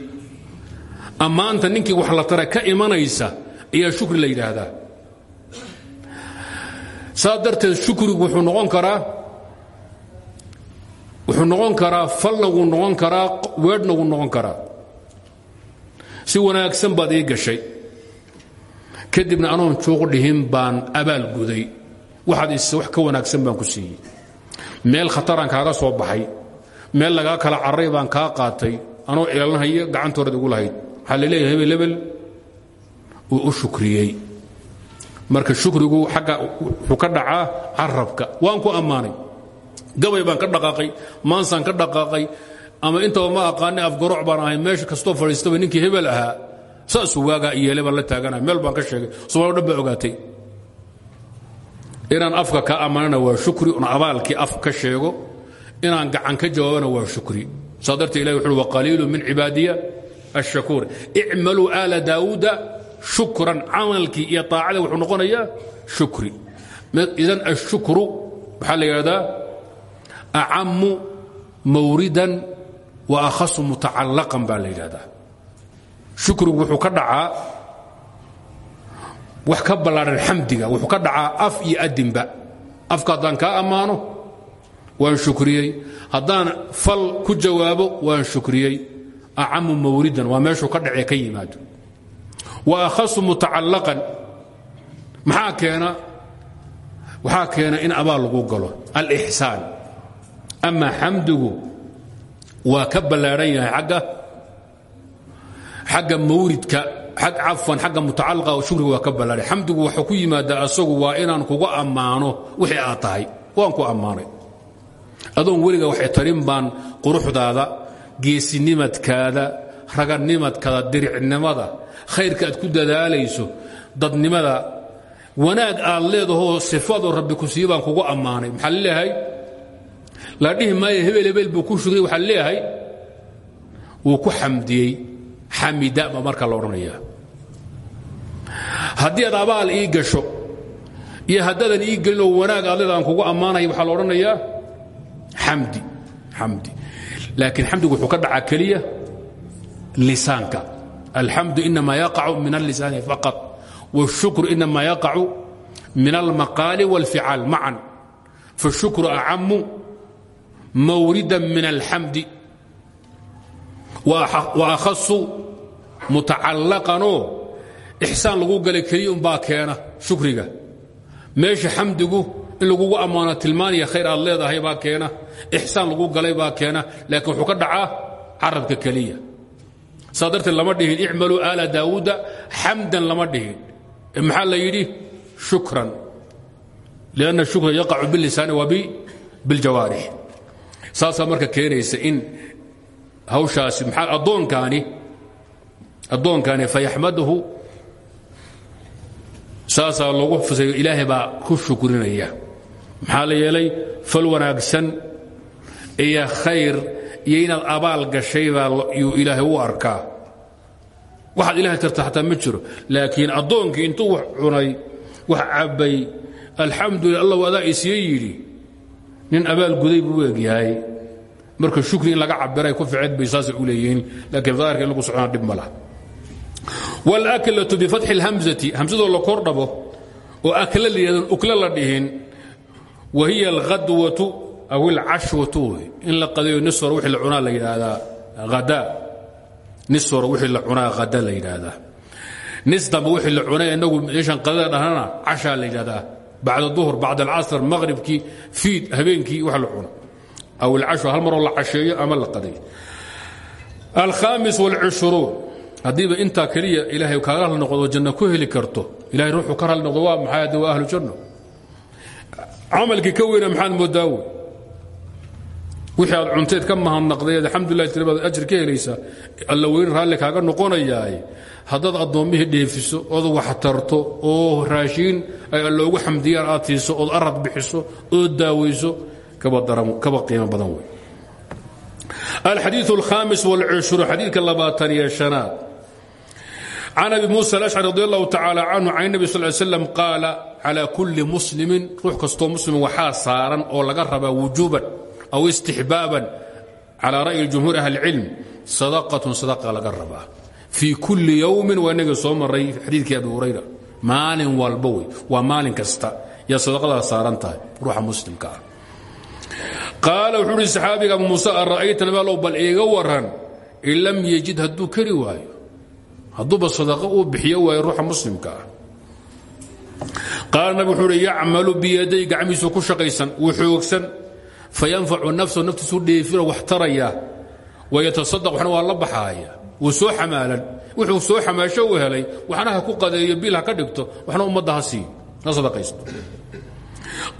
Ammaanta ninkii wax la taray ka imanaysa ayaa shukri la yidhaahdaa. Saa darteed shukrigu wuxuu noqon karaa wuxuu noqon karaa falna wuu noqon karaa weedhna wuu noqon karaa. Si wanaagsan baad ii gashay. Kadibna anoon juuq dhihin baan abaal guday. Waxaad is wax ka wanaagsan baan ku siiyey. Meel khataraan kaaga soo baxay. Meel lagaa kala carray baan kaa qaatay. Anoo eelanhaya gacantoorad igu lahayd. Waxaa la leeyahay hebel hebel. Uu u shukriyey. Marka shukrigu agga wuxuu ka dhacaa carabka waan ku ammaanay gabay baan ka dhaqaaqay maansaan ka dhaqaaqay ama intaba ma aqaana afgaroc baan ahay meesha kastoo fadhiistaba ninkii hebel ahaa. Saasuu waagaa iyeele baan la taaganaya meel baan ka sheegay. Somaali dhan baa ogaatay. Inaan afka ka ammaanana waa shukri un abaalkii af ka sheego inaan gacan ka jawaabana waa shukri. Saa dartee ilahi wuxuui waqaliilu min cibaadiya ashakuur icmaluu aala daawuuda shukran camalkii iyo aacada wuxuu noqonayaa shukri. Idan ashukru waxaa la yidhahdaa acamu mawridan wa akhasu mutacallaqan baa la yidhahdaa. Shukrigu wuxuu ka dhacaa wax ka ballaadhan xamdiga wuxuu ka dhacaa af iyo adinba afka haddaan kaa ammaano waan shukriyey. Haddaan fal ku jawaabo waan shukriyey. Acamu mawridan waa meeshuu ka dhacee ka yimaado. Wa akhasu mutacallaqan maxaa keena? Waxaa keena in abaal lagu galo alixsaan ama xamdigu waa ka ballaadhan yahay agga mawridka cafwan xagga mutacalaqa shukriga waa ka ballaadhan xamdigu waxuu ku yimaadaa asagu waa inaan kuga ammaano wixii aad tahay. Waan ku ammaanay. Adoon weliga waxay tarin baan quruxdaada geesinimadkaada raganimadkaada diricnimada khayrka aad ku dadaalayso dadnimada. Wanaag aad leedahoo sifadoo rabbi ku siiye baan kugu ammaanay. Maxaa la leeyahay la dhihi maayo hebel hebel buu ku shugay waxaa leeyahay wuu ku xamdiyey xamida baa marka la odhanaya haddii aad abaal ii gasho iyo haddaadan ii gelinoo wanaag aad leeda aan kugu ammaanaya waxaa la odhanayaa xamdi xamdi laakiin xamdigu wuxuu ka dhacaa keliya lisaanka alxamdu inama yaqacu min allisaani faqat wاshukru inama yaqacu min almaqaali wاlficaal macan faالshukru acamu mawrida min alxamdi. Wa akhasu mutacallaqanoo. Ixsaan lagu galay keliya umbaa keena shukriga. Meesha xamdigu in lagugu ammaano tilmaaniya khayr aad leedahay baa keena. Ixsaan lagu galay baa keena laakiin wuxuu ka dhacaa carabka keliya. Saa darteed lama dhihin icmaluu aala daawuuda xamdan lama dhihin. Maxaa la yidhi? Shukran. Lianna shukra yaqacu bilisaani wa biljawaarix saasaa marka keenaysa in hawshaasi maxaa addoonkaani addoonkaani fayaxmadahu saasaa loogu fusayo ilaahay baa ku shukrinaya maxaa la yeelay fal wanaagsan iyo khayr iyo abaal gashay baa yuu ilaahay u arkaa. Waxaad ilahay tarta xataa laakiin addoonkii intuu wax cunay wax cabbay adaa isiye yidhi nin abaal guday buu u egyahay marka shukri in laga cabiray ku ficid bay saasay u leeyihiin laakiin daahirka in lagu socona dhib ma laha wاlأklatu bifatxi اlhamzati hamsadoo la kor dhabo oo akla la yidhahdo ukla la dhihin wa hiya alghadwatu aw اlcashwatu in la qadayo nisor wixii la cunaa la yidhaahdaa hada nisor wixii la cunaa hada la yidhaahdaa nis dambe wixii la cunay inagu meeshan qadada dhahnana cashaa la yidhahdaa bacda duhr bacd alcasr maqhribkii fiid habeenkii wax la cuno aw alcashwa hal maroo la casheeyo ama la qadayo alkhaamis wاlcushruun haddiiba intaa keliya ilaahay kaaga ralli noqdo janno ku heli karto ilahay ruuxuu ka ralli noqdo waa maxay haddi waa ahlu janno camalkii ka weyna maxaad moodaa wey wixii aad cunteed ka mahadnaqday alxamdulilah tirabaad ajir ka helaysaa alla weyn raalli kaaga noqonayaay haddaad addoommihii dheefiso ood waxtarto oo raashiin ay alloogu xamdiyaan aad siiso ood arad bixiso ood daawayso kaba qiimo badan wey alxadiiث الhaamis wاlcushru xadiidka labaatan iyo شhanaad can abi muسى الأشcري radi الlahu tacalى canhu can النbi sl slam qaala calى kuli muslimi ruux kastoo muslim waxaa saaran oo laga rabaa wujuuban aw istixbaaban calى ra'yi jumhuur ahli اlcilm sadaqaة sadaqa laga rabaa fii kuli yowmi waa inaga soo maray xadiidkii abi hurayra. Maalin walba wey waa maalin kasta. Yaa sadaqadaa saaran tahay ruuxa muslimka ah. Qaala wuxuu uhi saxaabiga abu muuse ara'ayta nabialow bal iiga waran in lam yejid hadduu kari waayo. Hadduuba sadaqo uu bixiyo waayo ruuxa muslimka ah. Qaala nabi wuxuu uhi yacmalu biyaday gacmiisu ku shaqaysan wuu xoogsan. Fayanfacu nafsahu naftiisu dheefino wax taraya wayatasadaq waxna waa la baxaaya wuu soo xamaalan. Wuxuu soo xamaasho uu helay. Waxna ha ku qadeeyo bil ha ka dhigto waxna ummadda ha siiyo ha sadaqaysto.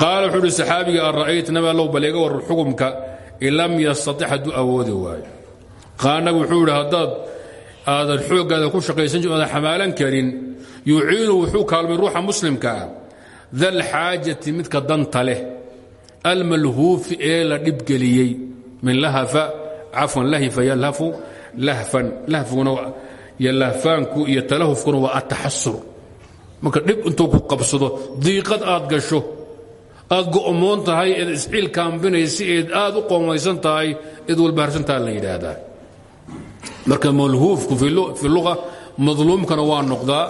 Qaala wuxuu uhi saxaabiga an ra'ayta nabi allow bal iga warran xukumka? In lam yastatic wuxuu idhi aadan xooggaada ku shaqaysan jir xamaalan karin yuciinu wuxuu kaalmay ruuxa muslimka ah dal xaajati midka danta leh almalhuufi ee la dhibgeliyey min lahafa cafwan lahifa yalhafu lahfiguna iyo talahufkuna waa ataxasur marka dhib intuu ku qabsado diiqad aad gasho aad go'moon tahay eed isciil kaambinaysa eed aad u qoomaysan tahay eed walbaharsantaha la yidhaahdaa. Marka malhuufku fi lua madluumkana waa noqdaa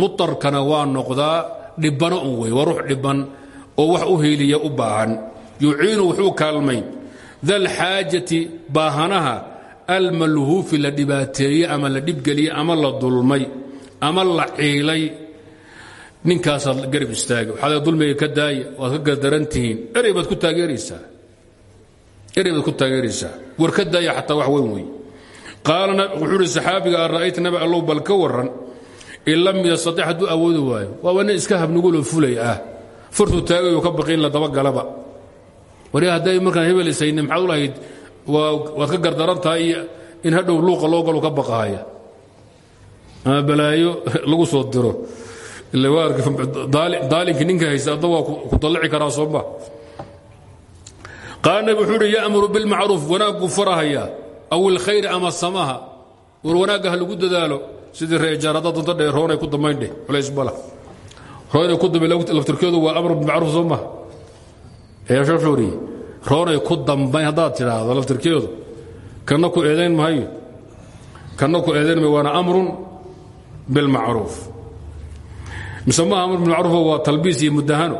mutarkana waa noqdaa dhibbana un wey waa ruux dhibban oo wax u heliya u baahan. Yuciinu wuxuu kaalmay dal xaajati baahanaha almalhuufi la dhibaateeye ama la dhibgeliyey ama la dulmay ama la ciilay ninkaasaad garab istaaga waxaad dulmiga ka daaya waad ka gardaran tihiin. Erey baad ku taageeraysaa. War ka daaya xataa wax weyn wey wuxuu uhi saxaabiga an ra'ayta nabi allow bal ka warran in lam yastatic hadduu awoodi waayo. Iska habnuguloo fulay ah. Fartuu taagayo ka baqi in la dabagalaba. Wari hadday markaan hebel isayne maxaad u lahayd waad ka gardaran tahay in hadhow luuqa loo galo ka baqahaya ama balaayo lagu soo diro. Daalinki ninka haysta adda waa ku dallici karaa sooma qaala nabi wuxuu uhi ya'muru bilmacruuf wanaaggu farahaya aw ilkhayri ama samaha. War wanaagga lagu dadaalo sidii reejaar haddaad dunta dhee roonay ku dambayndheh culays bala. Roonay ku dambay laftirkeedu waa amru bilmacruuf soo maha eeshashuuriye roonay ku dambayn haddaad tidhaahdo laftirkeedu. Kanna ku eedayn mahayo kanna ku eedayn mayo waana amrun bilmacruuf. Mise maaha amr bilmacruuf waa talbiis iyo mudahano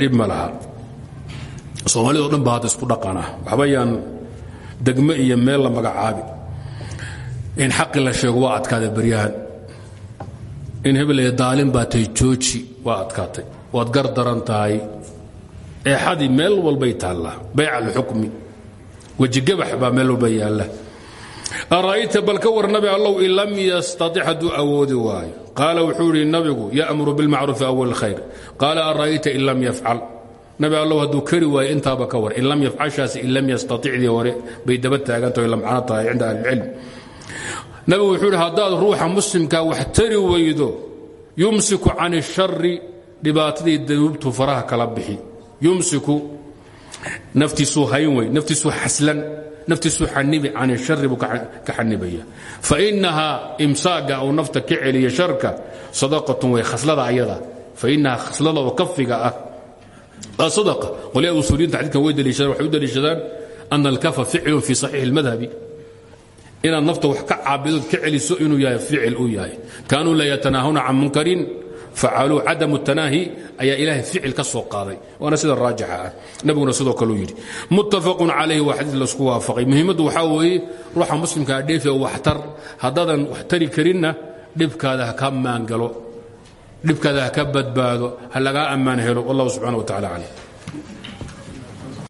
dhib ma laha. Soomaalida o dhan ba hadda isku dhaqana. Waxba yaan degme iyo meel la magacaabi. In xaqi la sheego waa adkaada baryahan in hebel daalin baa tay jooji waa adkaatay. Waad gar daran tahay eexadii meel walbay taallaa bayc alxukmi wejigabax baa meel walba yaalla. Ara'ayta bal ka war nabi allow in lam yastatic hadduu awoodi waayo? Nabigu ya'muru bilmacruufi awal khayr qaala ara'ayta in lam yafcal nabi allow hadduu kari waayo intaaba ka war in lam yafcashaas in lam bay daba taagantaho lamcano tahay cinda ahlicilm nabigu wuxuu idhi haddaad ruuxa wax tari weydo yumsiku can ishari dhibaatadii danuubtu faraha kala bixi yumsiku naftiisuu hayn wey naftiisuu xaslan naftiisuu xanibi can ka xanibaya. Fainahaa imsaaga uu nafta ka celiya sharka sadaqatun way khaslada ayada. Fainahaa khaslada oo kafiga ah. Adaqa qolyaha usuuliyinta xadidkan way daliishadaan waxay u daliishadaan ana alkafa ficlun fi saxiixi اlmadhabi inaad nafta wax ka caabidood ka celiso inuu yahay ficil uu yahay. Kaanuu la yatanaahuna can munkarin facaluu cadamu tanaahi ayaa ilaahay ficil ka soo qaaday waana sida raajixa ah nabiguna sidoo kaleu yidhi muttafaqun calayhi waa xadiid la isku waafaqay muhiimaddu waxaa weeye ruuxa muslimkaa dheefe waxtar haddaadan wax tari karinna dhibkaada ha ka maangalo dhibkaada ha ka badbaado ha lagaa ammaan helo wallahu subxana wa tacala